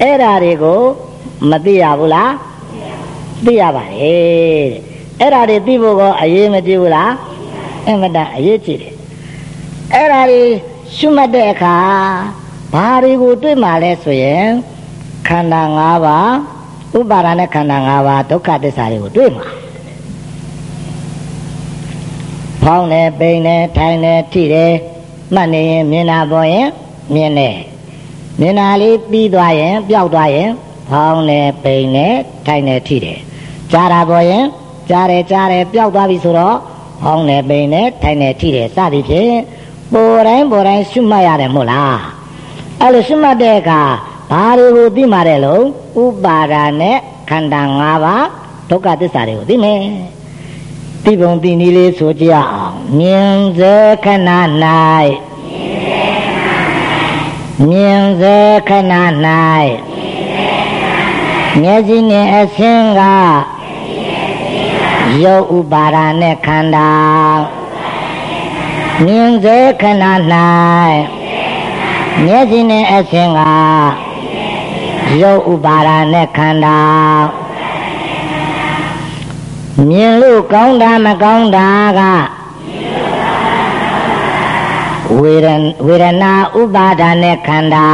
အဲ့ဓာတွေကိုမသိရဘူးလားသိရပါတယ်အဲ့ဓာတွေသိဖို့ကောအရေးမကြီးဘူးလားအင်မတန်အရေးကြီးတယ်အဲ့ဓာတွေရှုမှတ်တဲ့အခါဘာတွေကိုတွေ့မှလဲဆိုရင် ခန္ဓာ၅ပါးဥပါဒနဲ့ခန္ဓာ၅ပါးဒုက္ခသစ္စာတွေကိုတွေ့မှာဖောင်းတယ်ပိန်တယ်ထိုင်တယ်ထိတယ်မှတ်နေရင်မြင်တာပေါ်ရင်မြင်တယ်မြင်တာလေးပြီးသွားရင်ပျောက်သွားရင်ဖောင်းတယ်ပိန်တယ်ထိုင်တယ်ထိတယ်ကြားတာပေါ်ရင်ကြားတယ်ကြားတယ်ပျောက်သွားပြီဆိုတော့ဖောင်းတယ်ပိန်တယ်ထိုင်တယ်ထိတယ်စသည်ဖြင့်ပေါ်တိုင်းပေါ်တိုင်းရှုမှတ်ရတယ်မို့လားအဲ့လိုရှုမှတ်တဲ့အခါ ဘာတွေကိုသိမှတဲ့လို့ဥပါဒာနဲ့ခန္ဓာ၅ပါးဒုက္ခသစ္စာတွေကိုသိမယ်သိပုံသိနည်းလေးဆိုကြအောင်မြင်စေခဏ၌မြင်စေခဏ၌မျက်စိနဲ့အဆင်းကရုပ်ဥပါဒာနဲ့ခန္ဓာမြင်စေခဏ၌မျက်စိနဲ့အဆင်းက ရုပ်ဥပါဒာနဲ့ခန္ဓာမြင်လို့ကောင်းတာမကောင်းတာကဝေဒဝေဒနာဥပါဒာနဲ့ခန္ဓာ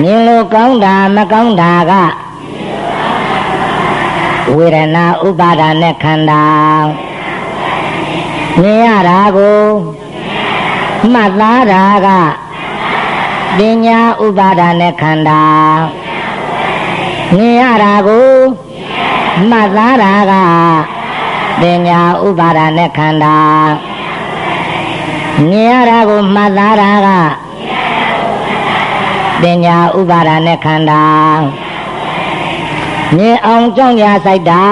မြင်လို့ကောင်းတာမကောင်းတာကဝေဒနာဥပါဒာနဲ့ခန္ဓာမြင်ရတာကိုမှတ်သားတာက ပညာဥပါဒာနဲ့ခန္ဓာမြင်ရတာကိုမှတ်သားတာကပညာဥပါဒာနဲ့ခန္ဓာမြင်ရတာကိုမှတ်သားတာကပညာဥပါဒာနဲ့ခန္ဓာမြင်အောင်ကြောင်းကြဆိုင်တာ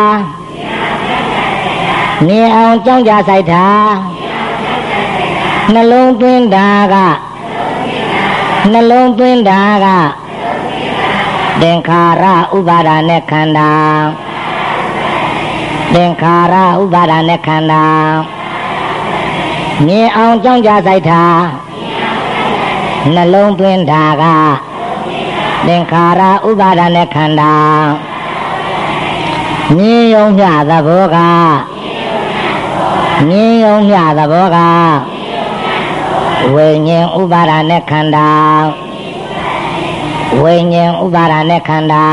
မြင်အောင်ကြောင်းကြဆိုင်တာနှလုံးသွင်းတာက နှလုံးသွင်းတာကသင်္ခါရဥပါဒာနဲ့ခန္ဓာသင်္ခါရဥပါဒာနဲ့ခန္ဓာမြင်အောင်ကြောင်းကြဆိုင်တာနှလုံးသွင်းတာကသင်္ခါရဥပါဒာနဲ့ခန္ဓာမြင်ယုံမြသဘောကမြင်ယုံမြသဘောက ဝိညာဉ်ဥပါဒာနဲ့ခန္ဓာဝိညာဉ်ဥပါဒာနဲ့ခန္ဓာ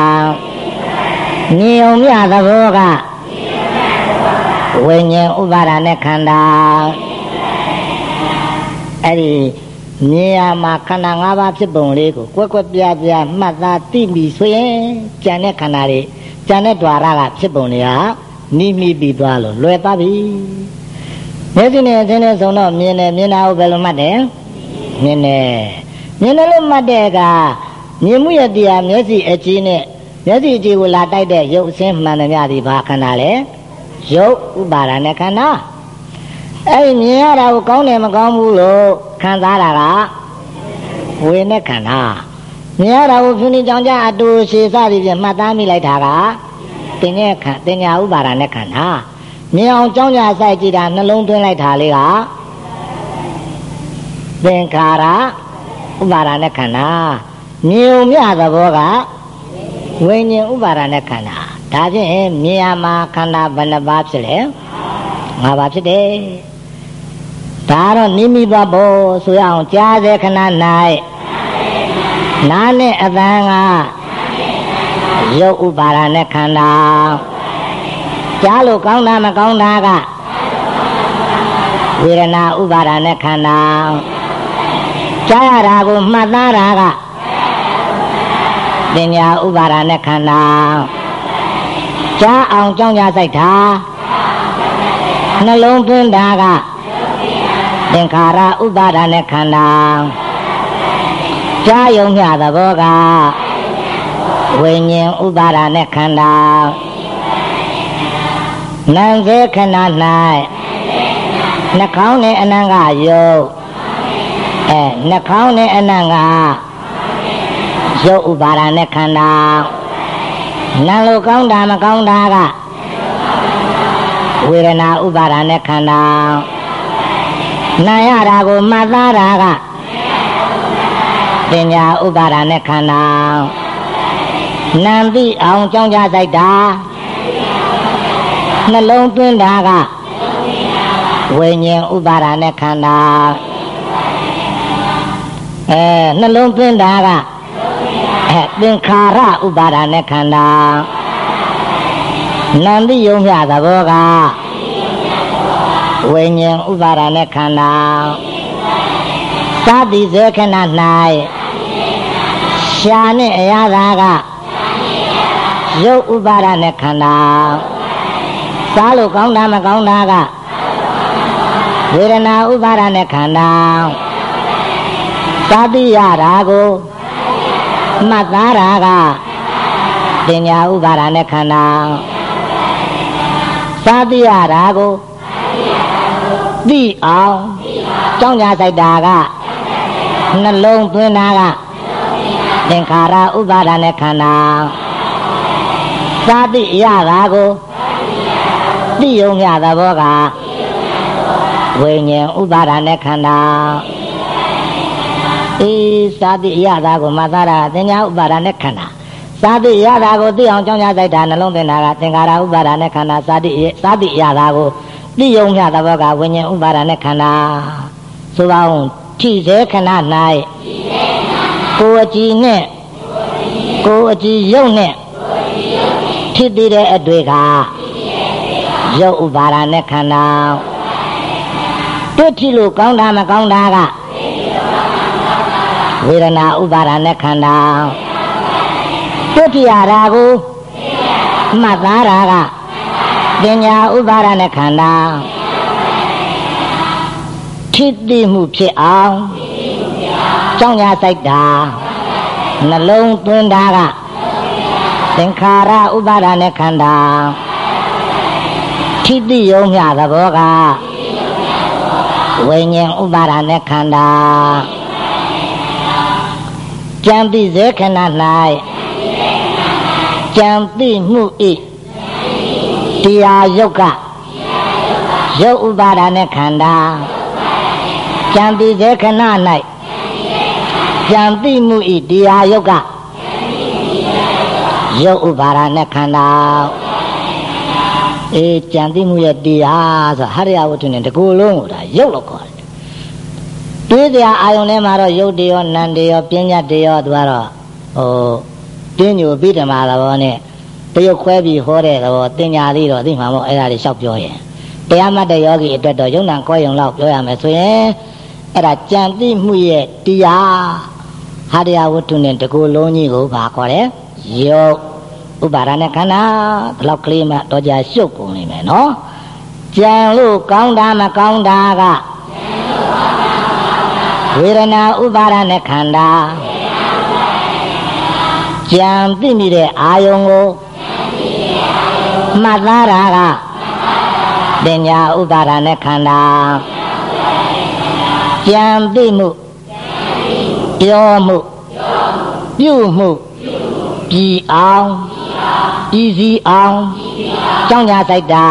မြင်ုံမြသဘောကဝိညာဉ်ဥပါဒာနဲ့ခန္ဓာအဲ့ဒီမြင်ရမှာခန္ဓာ၅ပါးဖြစ်ပုံလေးကိုကွက်ကွက်ပြပြမှတ်သားသိပြီဆိုရင်ကြံတဲ့ခန္ဓာတွေကြံတဲ့ द्वार ကဖြစ်ပုံတွေကနိမိပြီးသွားလို့လွယ်သွားပြီ မျက်စိနဲ့အသင်းနဲ့ဆုံးတော့မြင်တယ်မြင်တာကိုဘယ်လိုမှတ်တယ်မြင်တယ်မြင်တယ်လို့မှတ်တဲ့အခါမြင်မှုရတရားမျက်စိအကြည့်နဲ့မျက်စိအကြည့်ကိုလာတိုက်တဲ့ရုပ်အစင်းမှန်တယ်များဒီဘာခန္ဓာလဲရုပ်ဥပါဒณะခန္ဓာအဲ့ဒီမြင်ရတာကိုကောင်းတယ်မကောင်းဘူးလို့ခံစားတာကဝေနဲ့ခန္ဓာမြင်ရတာကိုဖြူနေကြောင်ကြအတူရှည်စသည်ဖြင့်မှတ်သားမိလိုက်တာကတင်ရဲ့ခန္တင်ညာဥပါဒနဲ့ခန္ဓာ မြင်အောင်ကြောင်းကြဆိုင်ကြည့်တာနှလုံးသွင်းလိုက်တာလေးကသင်္ခါရဥပါဒနဲ့ခန္ဓာမြင်ုံမြသဘောကဝိညာဉ်ဥပါဒနဲ့ခန္ဓာဒါဖြင့်မြင်ရမှာခန္ဓာဘယ်နှပါးဖြစ်လဲ၅ပါးဖြစ်တယ်ဒါတော့နိမိဘဘောဆိုရအောင်ကြားစေခဏ၌နားနဲ့အသံကရုပ်ဥပါဒနဲ့ခန္ဓာ ကြားလို့ကောင်းတာမကောင်းတာကဝေဒနာဥပါဒနဲ့ခန္ဓာကြားရတာကိုမှတ်သားတာကပညာဥပါဒနဲ့ခန္ဓာကြားအောင်ကြောင်းကြစိုက်တာနှလုံးသွင်းတာကသင်္ခါရဥပါဒနဲ့ခန္ဓာကြားယုံညသဘောကဝိညာဉ်ဥပါဒနဲ့ခန္ဓာ နံစေခဏ၌နှာခေါင်းနဲ့အနံ့ကယုတ်အဲနှာခေါင်းနဲ့အနံ့ကရုပ်ဥပါဒနဲ့ခန္ဓာနာလို့ကောင်းတာမကောင်းတာကဝေဒနာဥပါဒနဲ့ခန္ဓာနာရတာကိုမှတ်သားတာကပညာဥပါဒနဲ့ခန္ဓာနံသိအောင်ကြောင်းကြဆိုင်တာ နှလုံးသွင်းတာကဝိညာဉ်ဥပါဒနဲ့ခန္ဓာအဲနှလုံးသွင်းတာကအဲသင်္ခါရဥပါဒနဲ့ခန္ဓာနံသိယုံမြသဘောကဝိညာဉ်ဥပါဒနဲ့ခန္ဓာသာတိစေခဏ၌ရှာနဲ့အရာသာကရုပ်ဥပါဒနဲ့ခန္ဓာ စားလို့ကောင်းတာမကောင်းတာကဝေဒနာဥပါဒနဲ့ခန္ဓာသာတိရတာကိုမှတ်သားတာကပညာဥပါဒနဲ့ခန္ဓာသာတိရတာကိုသိအောင်ကြောင်းကြဆိုင်တာကနှလုံးသွင်းတာကသင်္ခါရဥပါဒနဲ့ခန္ဓာသာတိရတာကို သိယုံရသဘောကဝိညာဉ်ဥပါဒနဲ့ခန္ဓာအေးသာတိရတာကိုမှတ်သားတာသင်ညာဥပါဒနဲ့ခန္ဓာသာတိရတာကိုသိအောင်ကြောင်းကြဆိုင်တာနှလုံးသွင်းတာကသင်္ခါရဥပါဒနဲ့ခန္ဓာသာတိသာတိရတာကိုသိယုံရသဘောကဝိညာဉ်ဥပါဒနဲ့ခန္ဓာဆိုပါဦးထိစေခဏ၌ကိုအကြည်နဲ့ကိုအကြည်ရုပ်နဲ့ဖြစ်သေးတဲ့အတွေ့က ရုပ်ဥပါဒနဲ့ခန္ဓာတွေ့ထီလို့ကောင်းတာမကောင်းတာကဝေဒနာဥပါဒနဲ့ခန္ဓာတွေ့ထီရတာကိုမှတ်သားတာကပညာဥပါဒနဲ့ခန္ဓာဖြစ်သိမှုဖြစ်အောင်ကြောင်းညာစိုက်တာနှလုံးသွင်းတာကသင်္ခါရဥပါဒနဲ့ခန္ဓာ ထိတိယုံမြသဘောကဝိညာဉ်ဥပါဒနဲ့ခန္ဓာကြံတိစေခဏ၌ကြံတိမှုဤတရားယုတ်ကယုတ်ဥပါဒနဲ့ခန္ဓာကြံတိစေခဏ၌ကြံတိမှုဤတရားယုတ်ကယုတ်ဥပါဒနဲ့ခန္ဓာ အေးကြံသိမှုရဲ့တရားဆိုဟရိယဝတ္ထုနဲ့တကူလုံးကိုဒါရုပ်လို့ခေါ်တယ်တွေးစရာအာယုန်ထဲမှာတော့ရုပ်တရောနံတရောပညာတရောသူကတော့ဟိုတင်းညိုပြီးဓမ္မသဘောနဲ့တရုတ်ခွဲပြီးဟောတဲ့သဘောတင်ညာသေးတော့သိမှာမို့အဲ့ဒါတွေလျှောက်ပြောရင်တရားမှတ်တဲ့ယောဂီအတွက်တော့ယုံနာကောယုံလောက်ပြောရမယ်ဆိုရင်အဲ့ဒါကြံသိမှုရဲ့တရားဟာတရားဝတ္ထုနဲ့တကူလုံးကြီးကိုဘာခေါ်လဲယုတ် ဥပါဒနဲ့ခန္ဓာဒီလောက်ကလေးမှတော့ကြာရှုပ်ကုန်နေမယ်နော်ကြံလို့ကောင်းတာမကောင်းတာကဝေဒနာဥပါဒနဲ့ခန္ဓာကြံသိမိတဲ့အာယုံကိုမှတ်သားတာကပညာဥပါဒနဲ့ခန္ဓာကြံသိမှုပြောမှုပြုမှုပြည်အောင် ဤစီအောင်ကြောင်းကြစိုက်တာ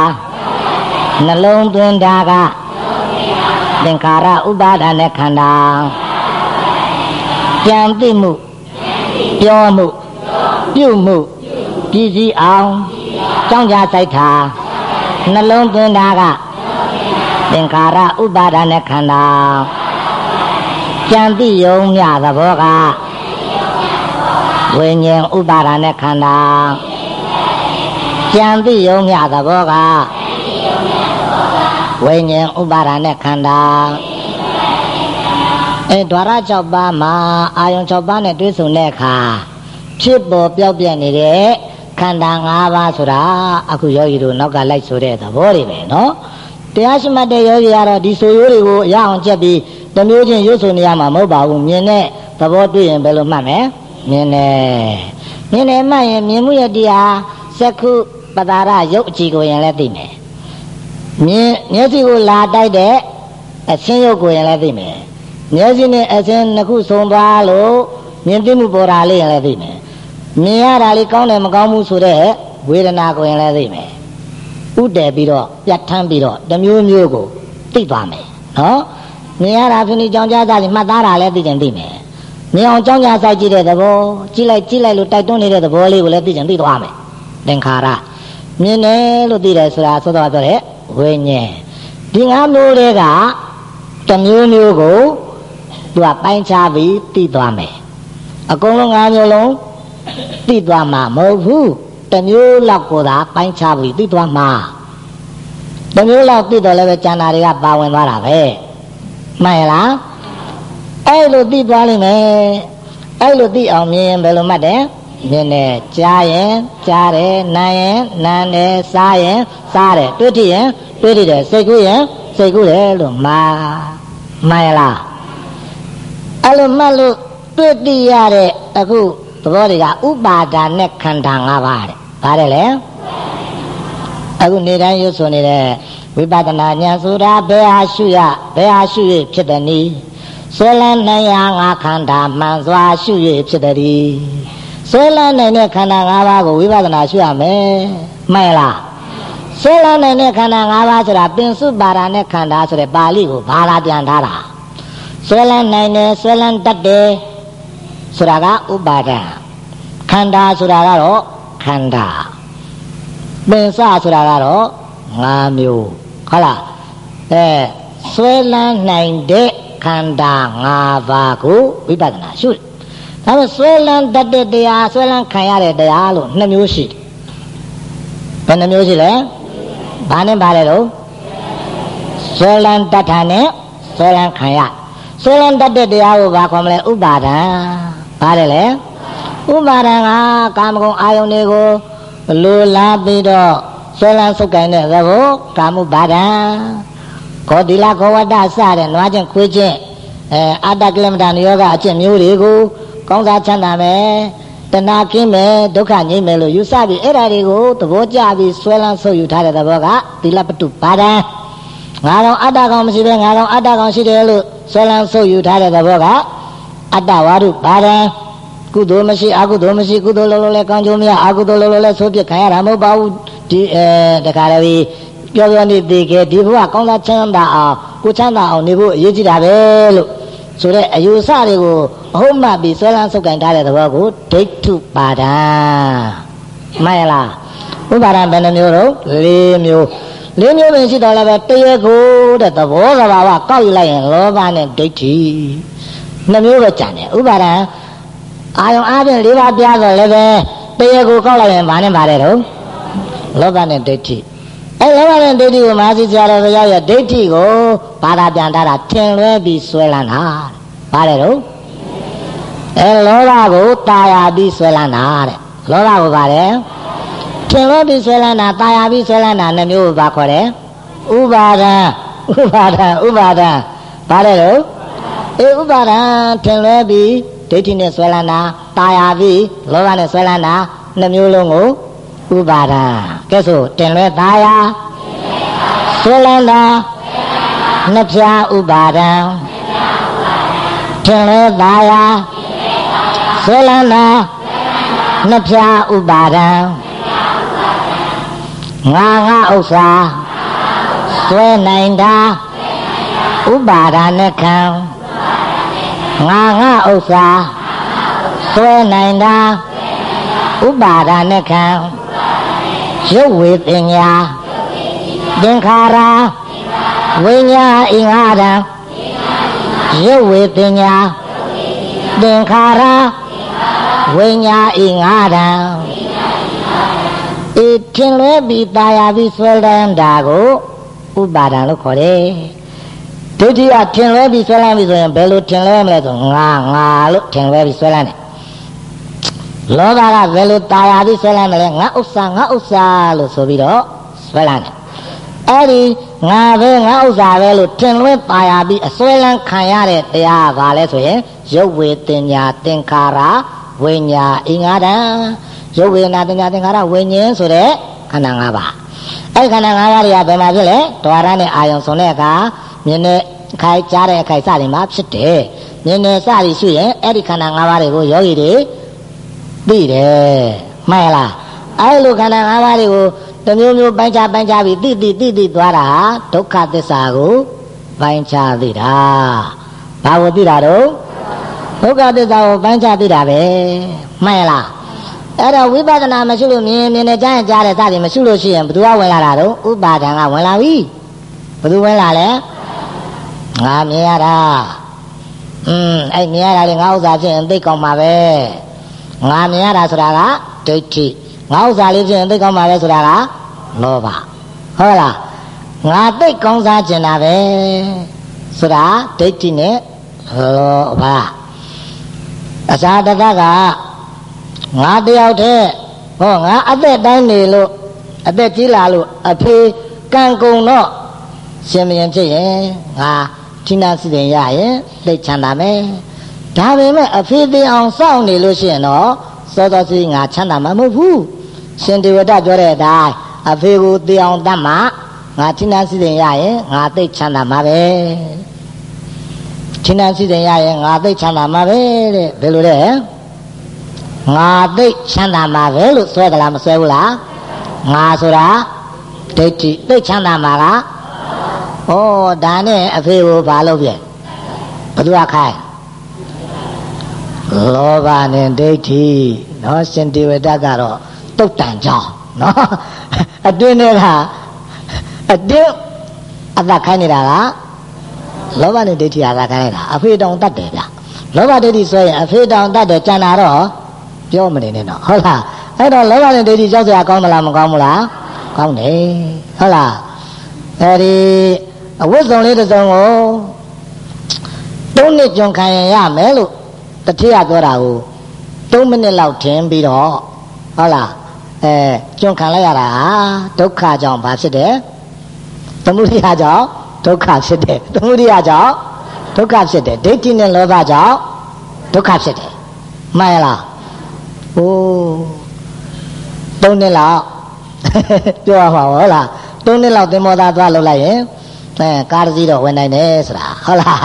နှလုံးသွင်းတာကသင်္ခါရဥပါဒာနဲ့ခန္ဓာကြံသိမှုပြောမှုပြုမှုပြည်စည်းအောင်ကြောင်းကြစိုက်တာနှလုံးသွင်းတာကသင်္ခါရဥပါဒာနဲ့ခန္ဓာကြံသိယုံမြသဘောက ဝိညာဉ်ဥပါဒာနဲ့ခန္ဓာကြံသိယုံမြသဘောကဝိညာဉ်ဥပါဒာနဲ့ခန္ဓာအဲဓာရ6ပါးမှာအာယုံ6ပါးနဲ့တွဲဆုံတဲ့အခါဖြစ်ပေါ်ပြောက်ပြက်နေတဲ့ခန္ဓာ၅ပါးဆိုတာအခုယောဂီတို့နောက်ကလိုက်ဆိုတဲ့သဘောတွေပဲနော်တရားရှိမှတ်တဲ့ယောဂီကတော့ဒီဆိုရိုးတွေကိုအရအောင်ချက်ပြီးတမျိုးချင်းရွတ်ဆိုနေရမှာမဟုတ်ပါဘူးမြင်တဲ့သဘောတွေ့ရင်ဘယ်လိုမှတ်မလဲ မြင်တယ်မြင်တယ်မှတ်ရင်မြင်မှုရတရားစက္ခုပတာရရုပ်အကြည့်ကိုရင်လည်းသိမယ်မြင်မျက်စိကိုလာတိုက်တဲ့အဆင်းရုပ်ကိုရင်လည်းသိမယ်မျက်စိနဲ့အဆင်းနှစ်ခုစုံသွားလို့မြင်သိမှုပေါ်တာလေးရင်လည်းသိမယ်မြင်ရတာလေးကောင်းတယ်မကောင်းဘူးဆိုတဲ့ဝေဒနာကိုရင်လည်းသိမယ်ဥတည်ပြီးတော့ပြတ်ထမ်းပြီးတော့တမျိုးမျိုးကိုသိသွားမယ်နော်မြင်ရတာဖြစ်နေကြောင်းကြားတာမှတ်သားတာလည်းသိကြသိမယ် မြင်အောင်ကြောင်းကြားဆိုင်ကြည့်တဲ့သဘောကြည့်လိုက်ကြည့်လိုက်လို့တိုက်တွန်းနေတဲ့သဘောလေးကိုလည်းသိကြသိသွားမယ်သင်္ခါရမြင်တယ်လို့သိတယ်ဆိုတာသောတော်ပြောတဲ့ဝိညာဉ်ဒီငါမျိုးတွေကတမျိုးမျိုးကိုသူကပိုင်းခြားပြီးသိသွားမယ်အကုန်လုံးငါမျိုးလုံးသိသွားမှာမဟုတ်ဘူးတမျိုးလောက်ကိုသာပိုင်းခြားပြီးသိသွားမှာတမျိုးလောက်သိတော့လည်းပဲကျန်တာတွေကပါဝင်သွားတာပဲမှန်လား အဲ့လိုသိသွားလိမ့်မယ်အဲ့လိုသိအောင်မြင်ရင်ဘယ်လိုမှတ်တယ်မြင်တယ်ကြားရင်ကြားတယ်နားရင်နားတယ်စားရင်စားတယ်တွေ့ထရင်တွေ့ထတယ်စိတ်ကူးရင်စိတ်ကူးတယ်လို့မှာမှန်လားအဲ့လိုမှတ်လို့တွေ့သိရတဲ့အခုသဘောတွေကဥပါဒါနဲ့ခန္ဓာ၅ပါးတဲ့ဘာတယ်လဲအခုနေတိုင်းရွတ်ဆိုနေတဲ့ဝိပဿနာဉာဏ်ဆိုတာဘယ်ဟာရှုရဘယ်ဟာရှုရဖြစ်တယ်နီ ဆွဲလန်းနိုင်ရငါခန္ဓာမှန်စွာရှုရဖြစ်တယ်ဆွဲလန်းနိုင်တဲ့ခန္ဓာ၅ပါးကိုဝိပဿနာရှုရမယ်မှန်လားဆွဲလန်းနိုင်တဲ့ခန္ဓာ၅ပါးဆိုတာပင်စုပါဒာနဲ့ခန္ဓာဆိုတဲ့ပါဠိကိုဘာလာပြန်ထားတာဆွဲလန်းနိုင်တယ်ဆွဲလန်းတတ်တယ်ဆိုတာကဥပါဒံခန္ဓာဆိုတာကတော့ခန္ဓာပင်စဆိုတာကတော့၅မျိုးဟုတ်လားအဲဆွဲလန်းနိုင်တဲ့ ခန္ဓာ၅ပါးကိုဝိပဿနာရှုတယ်ဒါပေမဲ့ဆွဲလန်းတတ်တဲ့တရားဆွဲလန်းခံရတဲ့တရားလို့နှစ်မျိုးရှိတယ်ဘယ်နှမျိုးရှိလဲဘာနဲ့ဘာလဲတော့ဆွဲလန်းတတ်တာနဲ့ဆွဲလန်းခံရဆွဲလန်းတတ်တဲ့တရားကိုဘာခေါ်မလဲဥပါဒံဘာလဲလဲဥပါဒံကကာမဂုဏ်အာယုန်တွေကိုလိုလားပြီးတော့ဆွဲလန်းဆုပ်ကိုင်တဲ့သဘောကာမှုပါဒံ ခောဒီလာခောဝတ္တစတဲ့နွားချင်းခွေးချင်းအဲအတ္တကလမတန်ယောဂအကျင့်မျိုးတွေကိုကောင်းစားချမ်းသာမယ်တဏှာကင်းမယ်ဒုက္ခငြိမ်းမယ်လို့ယူဆပြီးအဲ့ဒါတွေကိုသဘောကျပြီးဆွဲလန်းဆုပ်ယူထားတဲ့သဘောကသီလပတုပါဒံငါတော်အတ္တကောင်မရှိပဲငါတော်အတ္တကောင်ရှိတယ်လို့ဆွဲလန်းဆုပ်ယူထားတဲ့သဘောကအတ္တဝါရုပါဒံကုသိုလ်မရှိအကုသိုလ်မရှိကုသိုလ်လုံးလုံးလဲကောင်းကျိုးမရအကုသိုလ်လုံးလုံးလဲဆိုးပြခံရတာမဟုတ်ပါဘူးဒီအဲတခါတည်း ပြောပြောနေသေးခဲ့ဒီဘဝကောင်းစားချမ်းသာအောင်ကိုချမ်းသာအောင်နေဖို့အရေးကြီးတာပဲလို့ဆိုတဲ့အယူဆတွေကိုအဟုတ်မှတ်ပြီးဆွဲလန်းဆုပ်ကင်ထားတဲ့သဘောကိုဒိဋ္ဌုပါဒံမှန်ရလားဥပါဒံဘယ်နှမျိုးတော့၄မျိုး၄မျိုးပင်ရှိတော့လည်းပဲတရေကိုတဲ့သဘောသဘာဝကောက်ယူလိုက်ရင်လောဘနဲ့ဒိဋ္ဌိနှမျိုးပဲကြံတယ်ဥပါဒံအာယုံအားဖြင့်၄ပါးပြားဆိုလည်းပဲတရေကိုကောက်လိုက်ရင်ဘာနဲ့ပါတယ်တော့လောဘနဲ့ဒိဋ္ဌိ အဲလောဘနဲ့ဒိဋ္ဌိကိုမဟာစီဆရာတော်ဘုရားရဲ့ဒိဋ္ဌိကိုဘာသာပြန်တာတာထင်လွဲပြီးဆွဲလန်းတာပါတယ်တော့အဲလောဘကိုတာယာပြီးဆွဲလန်းတာတဲ့လောဘကိုပါတယ်ထင်လွဲပြီးဆွဲလန်းတာတာယာပြီးဆွဲလန်းတာနှမျိုးကိုဘာခေါ်တယ်ဥပါဒံဥပါဒံဥပါဒံပါတယ်တော့အေဥပါဒံထင်လွဲပြီးဒိဋ္ဌိနဲ့ဆွဲလန်းတာတာယာပြီးလောဘနဲ့ဆွဲလန်းတာနှမျိုးလုံးကို ဥပါဒံကဲဆိုတင်လွဲသားယာဆွလန်းသာနှစ်ဖြာဥပါဒံတင်လွဲသားယာဆွလန်းသာနှစ်ဖြာဥပါဒံငါငါဥစ္စာဆွဲနိုင်တာဥပါဒနဲ့ခံငါငါဥစ္စာဆွဲနိုင်တာဥပါဒနဲ့ခံ ရုပ်ဝေပညာသင်္ခါရဝိညာအင်္ဂါဒံရုပ်ဝေပညာသင်္ခါရဝိညာအင်္ဂါဒံဤထင်လွဲပြီးตายပြီးဆွဲလန်းတာကိုဥပါဒံလို့ခေါ်တယ်ဒိဋ္ဌိကထင်လွဲပြီးဆွဲလန်းပြီဆိုရင်ဘယ်လိုထင်လွဲမလဲဆိုငါငါလို့ထင်လွဲပြီးဆွဲလန်းတယ် လောဘကဘယ်လိုตายပြီးဆွဲလန်းမလဲငါဥစ္စာငါဥစ္စာလို့ဆိုပြီးတော့ဆွဲလန်းတယ်အဲ့ဒီငါပဲငါဥစ္စာပဲလို့ထင်လွဲตายပြီးအစွဲလန်းခံရတဲ့တရားကလည်းဆိုရင်ရုပ်ဝေတင်ညာသင်္ခါရဝိညာအင်္ဂါဒံရုပ်ဝေဒနာတင်ညာသင်္ခါရဝိညာဉ်ဆိုတဲ့ခန္ဓာ၅ပါးအဲ့ခန္ဓာ၅ပါးတွေကဘယ်မှာဖြစ်လဲဒွါရနဲ့အာယုံဆုံးတဲ့အခါမြင်တဲ့ခိုက်ကြားတဲ့အခိုက်စတွေမှာဖြစ်တယ်မြင်တဲ့စတွေရှိရင်အဲ့ဒီခန္ဓာ၅ပါးတွေကိုယောဂီတွေ သိတယ်မှန်လားအဲ့လိုခန္ဓာ၅ပါးတွေကိုတမျိုးမျိုးပိုင်းခြားပိုင်းခြားပြီးသိသိသိသိသွားတာဒုက္ခသစ္စာကိုပိုင်းခြားသိတာဘာကိုသိတာတော့ဒုက္ခသစ္စာကိုပိုင်းခြားသိတာပဲမှန်လားအဲ့တော့ဝိပဿနာမရှိလို့မြင်မြင်နဲ့ကြားရင်ကြားတဲ့စသည်မရှိလို့ရှိရင်ဘယ်သူကဝင်လာတာတော့ဥပါဒံကဝင်လာပြီဘယ်သူဝင်လာလဲငါမြင်ရတာอืมအဲ့မြင်ရတာလေငါဥစ္စာဖြစ်ရင်သိကောင်းမှာပဲ ငါမြင်ရတာဆိုတာကဒိဋ္ဌိငါဥစ္စာလေးဖြစ်ရင်သိကောင်းမှာပဲဆိုတာကလောဘဟုတ်လားငါသိကောင်းစားကျင်တာပဲဆိုတာဒိဋ္ဌိနဲ့လောဘအစာတကကငါတယောက်တည်းဟောငါအသက်တိုင်းနေလို့အသက်ကြီးလာလို့အဖေကံကုံတော့ရှင်မရင်ဖြစ်ရင်ငါထိနာစီရင်ရရင်သိချမ်းသာမယ် ဒါပေမဲ့အဖေသေးအောင်စောင့်နေလို့ရှိရင်တော့စောစောစီငါချမ်းသာမှာမဟုတ်ဘူးရှင်ဒေဝဒပြောတဲ့အတိုင်းအဖေကိုသေအောင်တတ်မှငါထိနာစီရင်ရရင်ငါသိချမ်းသာမှာပဲထိနာစီရင်ရရင်ငါသိချမ်းသာမှာပဲတဲ့ဘယ်လိုလဲငါသိချမ်းသာမှာပဲလို့ဆွဲကြလားမဆွဲဘူးလားငါဆိုတာဒိဋ္ဌိသိချမ်းသာမှာကဩဒါနဲ့အဖေကိုဘာလုပ်ပြဘသူကခိုင်း လောဘနဲ့ဒိဋ္ဌိနော်ရှင်ဒေဝဒတ်ကတော့တုတ်တန်ကြောင်းနော်အတွင်းထဲကအတွင်းအသက်ခိုင်းနေတာကလောဘနဲ့ဒိဋ္ဌိအသက်ခိုင်းနေတာအဖေတောင်တတ်တယ်ဗျလောဘဒိဋ္ဌိဆိုရင်အဖေတောင်တတ်တယ်ကြံတာတော့ပြောမနေနဲ့တော့ဟုတ်လားအဲ့တော့လောဘနဲ့ဒိဋ္ဌိကြောက်စရာကောင်းမလားမကောင်းဘူးလားကောင်းတယ်ဟုတ်လားအဲ့ဒီအဝတ်စုံလေးတစ်စုံကိုသုံးနှစ်ကြုံခံရရမယ်လို့ တတိယပြောတာကို3မိနစ်လောက်ထင်ပြီးတော့ဟုတ်လားအဲကြုံခံလိုက်ရတာဒုက္ခကြောင့်ဘာဖြစ်တယ်သမုဒိယကြောင့်ဒုက္ခဖြစ်တယ်သမုဒိယကြောင့်ဒုက္ခဖြစ်တယ်ဒိဋ္ဌိနဲ့လောဘကြောင့်ဒုက္ခဖြစ်တယ်မှန်လားဟိုး၃နှစ်လောက်ပြောရမှာဟုတ်လား၃နှစ်လောက်သင်္ဘောသားသွားလုပ်လိုက်ရင်အဲကားစီးတော့ဝင်နိုင်တယ်ဆိုတာဟုတ်လား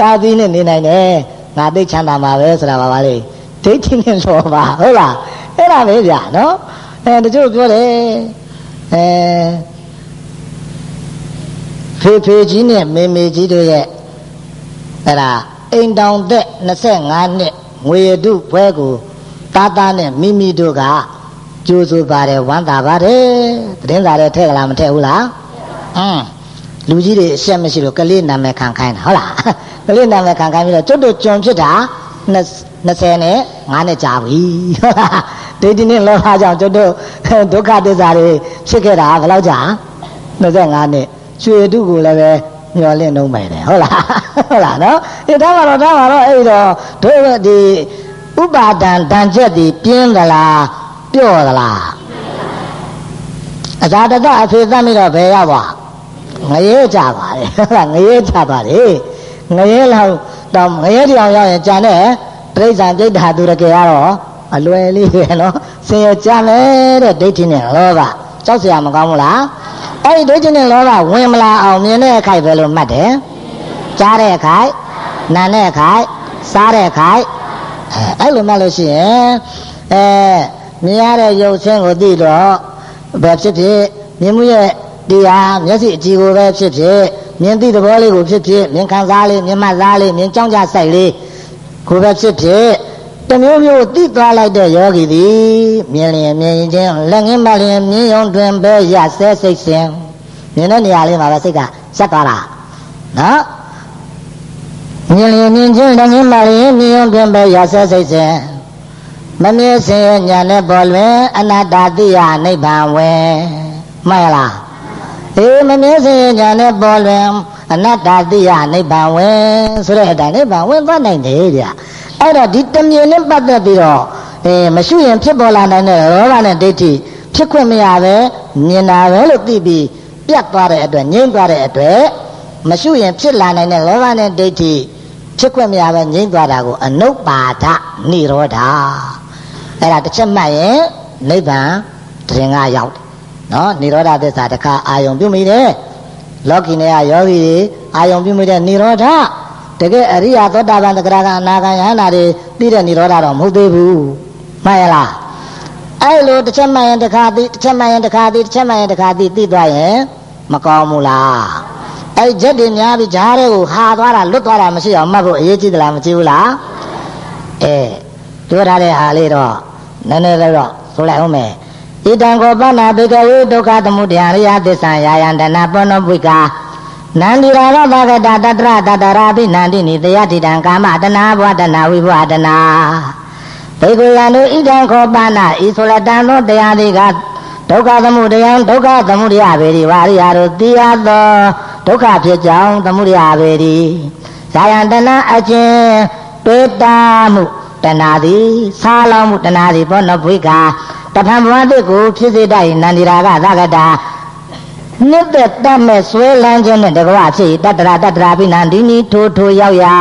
ကားစီးနဲ့နေနိုင်တယ် ငါသိချမ်းသာမှာပဲဆိုတာပါပါလေဒိဋ္ဌိနဲ့လောပါဟုတ်လားအဲ့ဒါပဲဗျာနော်အဲတချို့ပြောတယ်အဲဖေဖေကြီးနဲ့မေမေကြီးတို့ရဲ့အဲ့ဒါအိမ်တောင်သက်25နှစ်ငွေရတုဘွဲကိုသားသားနဲ့မိမိတို့ကကြိုးစိုးပါတယ်ဝမ်းသာပါတယ်သတင်းစာတွေထည့်ကြလားမထည့်ဘူးလားအင်းလူကြီးတွေအဆက်မရှိလို့ကလေးနာမည်ခံခိုင်းတာဟုတ်လား ကလေးနာမည်ခံခိုင်းပြီးတော့ကျွတ်တို့ကျွန်ဖြစ်တာ20နဲ့9နဲ့ကြာပြီဟုတ်လားဒိဋ္ဌိနဲ့လောဘကြောင့်ကျွတ်တို့ဒုက္ခသစ္စာတွေဖြစ်ခဲ့တာဘယ်လောက်ကြာ25နှစ်ရွှေတုကိုလည်းပဲမျောလင့်နှုံးမယ်တယ်ဟုတ်လားဟုတ်လားနော်အဲဒါမှတော့ဒါမှတော့အဲ့တော့တို့ဒီဥပါဒံတန်ချက်ဒီပြင်းသလားပြော့သလားအသာတကအဖေသတ်ပြီးတော့ဘယ်ရောက်သွားငရဲကြပါလေဟုတ်လားငရဲကြပါလေ ငရဲလောက်တော့ငရဲတရားရောက်ရင်ကြံတဲ့ပြိဿံပြိဋ္ဌာသူရကေကတော့အလွယ်လေးပဲနော်ဆင်းရဲကြမယ်တဲ့ဒိဋ္ဌိနဲ့လောဘကြောက်စရာမကောင်းဘူးလားအဲ့ဒီဒိဋ္ဌိနဲ့လောဘဝင်မလာအောင်မြင်တဲ့အခိုက်ပဲလို့မှတ်တယ်ကြားတဲ့အခိုက်နာတဲ့အခိုက်စားတဲ့အခိုက်အဲ့လိုမှတ်လို့ရှိရင်အဲမြင်ရတဲ့ရုပ်ချင်းကိုသိတော့ဘယ်ဖြစ်ဖြစ်မြင်မှုရဲ့တရားမျက်စိအကြည့်ကိုပဲဖြစ်ဖြစ် မြင်သိသဘောလေးကိုဖြစ်ဖြစ်မြင်ခံစားလေးမြင်မှတ်စားလေးမြင်ကြောင်းကြဆိုင်လေးကိုပဲဖြစ်ဖြစ်တမျိုးမျိုးသိသွားလိုက်တဲ့ယောဂီသည်မြင်လျင်မြင်ချင်းလက်ငင်းမလျင်မြင်ယုံတွင်ပဲရဆဲစိတ်စဉ်မြင်တဲ့နေရာလေးမှာပဲစိတ်ကဆက်သွားတာနော်မြင်လျင်မြင်ချင်းလက်ငင်းမလျင်မြင်ယုံတွင်ပဲရဆဲစိတ်စဉ်မမြင်စင်ညာနဲ့ပေါ်လွင်အနတ္တတိယနိဗ္ဗာန်ဝဲမှန်လား အေးမမြင်စင်ညာနဲ့ပေါ်လွင်အနတ္တတိယနိဗ္ဗာန်ဝဲဆိုတဲ့အတိုင်းနိဗ္ဗာန်ဝင်သွားနိုင်တယ်ဗျအဲ့တော့ဒီတမြင်နဲ့ပတ်သက်ပြီးတော့အဲမရှိရင်ဖြစ်ပေါ်လာနိုင်တဲ့ရောဂါနဲ့ဒိဋ္ဌိဖြစ်ခွင့်မရပဲမြင်တာပဲလို့သိပြီးပြတ်သွားတဲ့အတွက်ငြိမ့်သွားတဲ့အတွက်မရှိရင်ဖြစ်လာနိုင်တဲ့လောဘနဲ့ဒိဋ္ဌိဖြစ်ခွင့်မရပဲငြိမ့်သွားတာကိုအနုပ္ပါဒနိရောဓအဲ့ဒါတစ်ချက်မှတ်ရင်နိဗ္ဗာန်တရင်ကရောက်တယ် နော်နိရောဓသစ္စာတစ်ခါအာယုံပြုမိတယ်လောကီနဲ့ယောဂီတွေအာယုံပြုမိတဲ့နိရောဓတကယ်အရိယာသောတာပန်သက္ကရာကအနာဂံယဟနာတွေသိတဲ့နိရောဓတော့မဟုတ်သေးဘူးမှန်ရလားအဲ့လိုတစ်ချက်မှန်ရင်တစ်ခါသိတစ်ချက်မှန်ရင်တစ်ခါသိတစ်ချက်မှန်ရင်တစ်ခါသိသိသွားရင်မကောင်းဘူးလားအဲ့ဂျက်တွေများပြီးဂျားတွေကိုဟာသွားတာလွတ်သွားတာမရှိအောင်မှတ်ဖို့အရေးကြီးသလားမကြည့်ဘူးလားအဲပြောထားတဲ့ဟာလေးတော့နည်းနည်းလေးတော့ဆိုလိုက်အောင်မယ် ဣတံကောပနာဘေကဝေဒုက္ခသမုဒယရိယသစ္စာယာယံတနာပောနောဝိကာနန္ဒီရာရသကတတတရတတရာပိနန္တိနိတယတိတံကာမတနာဘဝတနာဝိဘဝတနာဘေကုယံတို့ဣတံခောပနာဤဆိုလတံသောတရားတွေကဒုက္ခသမုဒယံဒုက္ခသမုဒယဘေဒီဝါရိယတို့တိယသောဒုက္ခဖြစ်ကြောင်းသမုဒယဘေဒီဇာယံတနာအချင်းတွေးတာမှုတဏှာသည်စားလောင်းမှုတဏှာသည်ဘောနဘွိက တဖန်ဘဝတိကိုဖြစ်စေတတ်နန္ဒီရာကသကတာနိတ္တတမဲ့ဆွဲလန်းခြင်းနဲ့တကဝဖြစ်တတ္တရာတတ္တရာပိနန္ဒီနီထိုထိုရောက်ရာ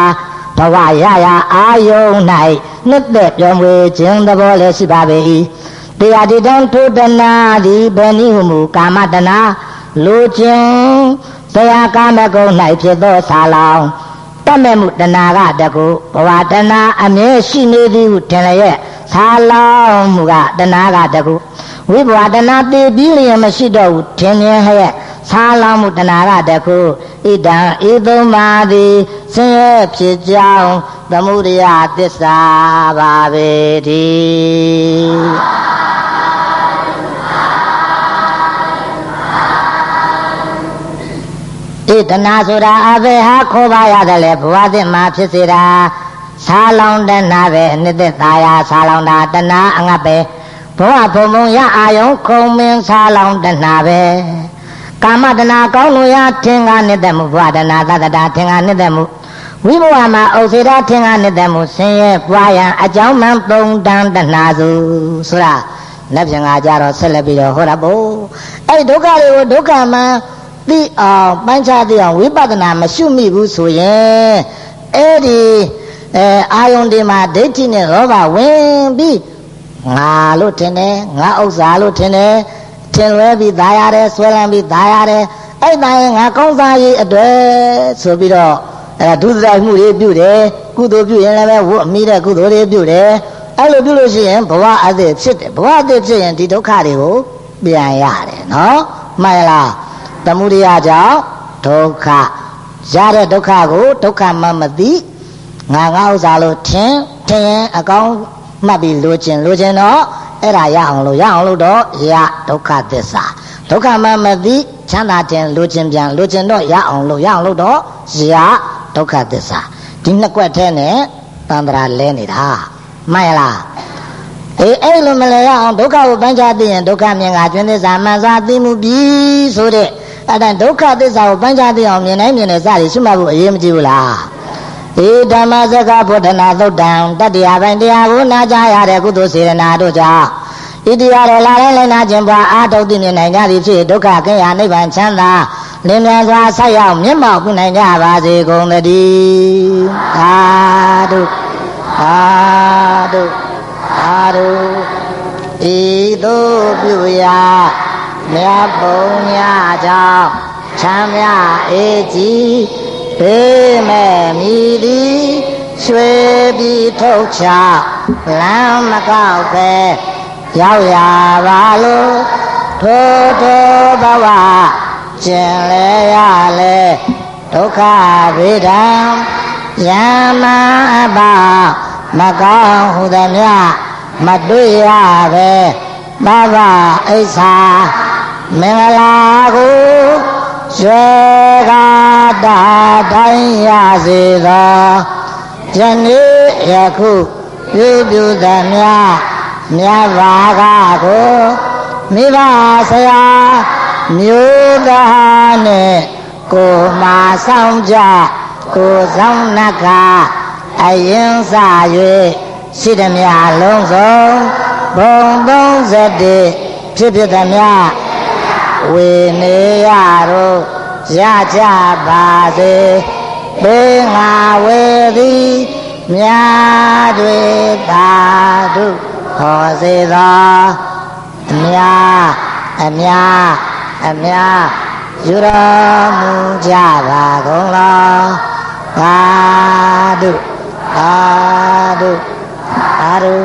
ဘဝရရာအာယုံ၌နှစ်သက်ပြောင်းဝေခြင်းသဘောလည်းရှိပါပေ၏တရားတိတံထိုတနာသည်ဘယ်နည်းဟုမူကာမတနာလိုခြင်းဇယကာမဂုဏ်၌ဖြစ်သောဆာလောင်တတ်မဲ့မှုတဏှာကတကူဘဝတဏှာအမြဲရှိနေသည်ဟုထင်လျက် ဆာလောင်မှုကတဏှာကတကူဝိဘဝတဏှာတည်ပြီးလျင်မရှိတော့ဘူးထင်ရင်ဟဲ့ဆာလောင်မှုတဏှာကတကူဣဒံဤသုံးပါးသည်ဆင်းရဲဖြစ်ကြောင်းသမုဒယသစ္စာပါပဲဒီဣတနာဆိုတာအဘယ်ဟာခေါ်ပါရတယ်လဲဘဝသစ်မှာဖြစ်စေတာ ဆာလောင်တဏပဲအနှစ်သက်သာယာဆာလောင်တာတဏအငတ်ပဲဘဝဘုံဘုံရအာယုံခုံမင်းဆာလောင်တဏပဲကာမတဏကောင်းလို့ရထင်ကနှစ်သက်မှုဘဝတဏသတ္တတာထင်ကနှစ်သက်မှုဝိဘဝမှာဥစေတာထင်ကနှစ်သက်မှုဆင်းရဲပွားရန်အကြောင်းမှန်သုံးတန်တဏစုဆိုတာလက်ပြန်ကကြတော့ဆက်လက်ပြီးတော့ဟောတာပို့အဲ့ဒုက္ခတွေကိုဒုက္ခမှန်သိအောင်ပန်းချသိအောင်ဝိပဿနာမရှုမိဘူးဆိုရင်အဲ့ဒီ အဲအာယုန်ဒီမှာဒိဋ္ဌိနဲ့လောဘဝင်ပြီးငါလို့ထင်တယ်ငါဥစ္စာလို့ထင်တယ်ထင်လွဲပြီးသားရတယ်ဆွဲလန်းပြီးသားရတယ်အဲ့တိုင်းငါကောင်းစားရေးအတွက်ဆိုပြီးတော့အဲဒုစရိုက်မှုတွေပြုတယ်ကုသိုလ်ပြုရင်လည်းဝတ်အမိတဲ့ကုသိုလ်တွေပြုတယ်အဲ့လိုပြုလို့ရှိရင်ဘဝအသစ်ဖြစ်တယ်ဘဝအသစ်ဖြစ်ရင်ဒီဒုက္ခတွေကိုပြန်ရတယ်နော်မှန်လားသမုဒယကြောင့်ဒုက္ခရတဲ့ဒုက္ခကိုဒုက္ခမှမသိ ငါငါဥစ္စာလို့ထင်ထင်ရင်အကောင်းမှတ်ပြီးလိုချင်လိုချင်တော့အဲ့ဒါရအောင်လို့ရအောင်လို့တော့ရဒုက္ခသစ္စာဒုက္ခမှမသိချမ်းသာခြင်းလိုချင်ပြန်လိုချင်တော့ရအောင်လို့ရအောင်လို့တော့ရဒုက္ခသစ္စာဒီနှစ်ကွက်ထဲနဲ့တန္တရာလဲနေတာမှန်ရလားအေးအဲ့လိုမလဲရအောင်ဒုက္ခကိုပန်းချသိရင်ဒုက္ခမြင်ကကျွန်းသစ္စာမှန်စွာသိမှုပြီးဆိုတဲ့အဲ့ဒါဒုက္ခသစ္စာကိုပန်းချသိအောင်မြင်နိုင်မြင်နေစသည်ရှိမှဖို့အရေးမကြီးဘူးလား ဧဓမ္မစကဗုဒ္ဓနာသုတ်တံတတ္တရားပိုင်းတရားကိုနာကြားရတဲ့ကုသိုလ်စေရနာတို့ကြောင့်ဣတိယတော်လာတိုင်းလိုက်နာခြင်းပွားအာထုတ်သိမြင်နိုင်ကြသည်ဖြစ်ဒုက္ခကင်းရာနိဗ္ဗာန်ချမ်းသာလင်းမြန်စွာဆက်ရောက်မျက်မှောက်ပြုနိုင်ကြပါစေကုန်သတည်းသာဓုသာဓုသာဓုဤသို့ပြုရာမြတ်ဘုံများကြောင့်ချမ်းမြအေးကြီး ဘေးမဲ့မြည်သည်ရွှေပြီးထုတ်ချလမ်းမကောက်ပဲရောက်ရပါလို့ထိုးထိုးဘဝကျင်လေရလေဒုက္ခဗေဒံယမအပမကောင်းဟုသည်မြမတွေ့ရပဲဘဘအိဆာမင်္ဂလာကို ရွှေကာတာတိုင်းရစေသောယနေ့ယခုပြုပြုသမျှမြတ်ဘာကကိုမိဘဆရာမျိုးသားနဲ့ကိုမာဆောင်ကြကိုဆောင်နတ်ကအရင်စ၍ရှိသည်မြလုံးစုံဘုံ31ဖြစ်ဖြစ်သည်မြ ဝေနေရတို့ရကြပါစေဘေးငါဝေသည်မြာတွေသာဓုခေါ်စေသောအမြအမြအမြယူတော်မူကြပါကုန်လောသာဓုသာဓုသာဓု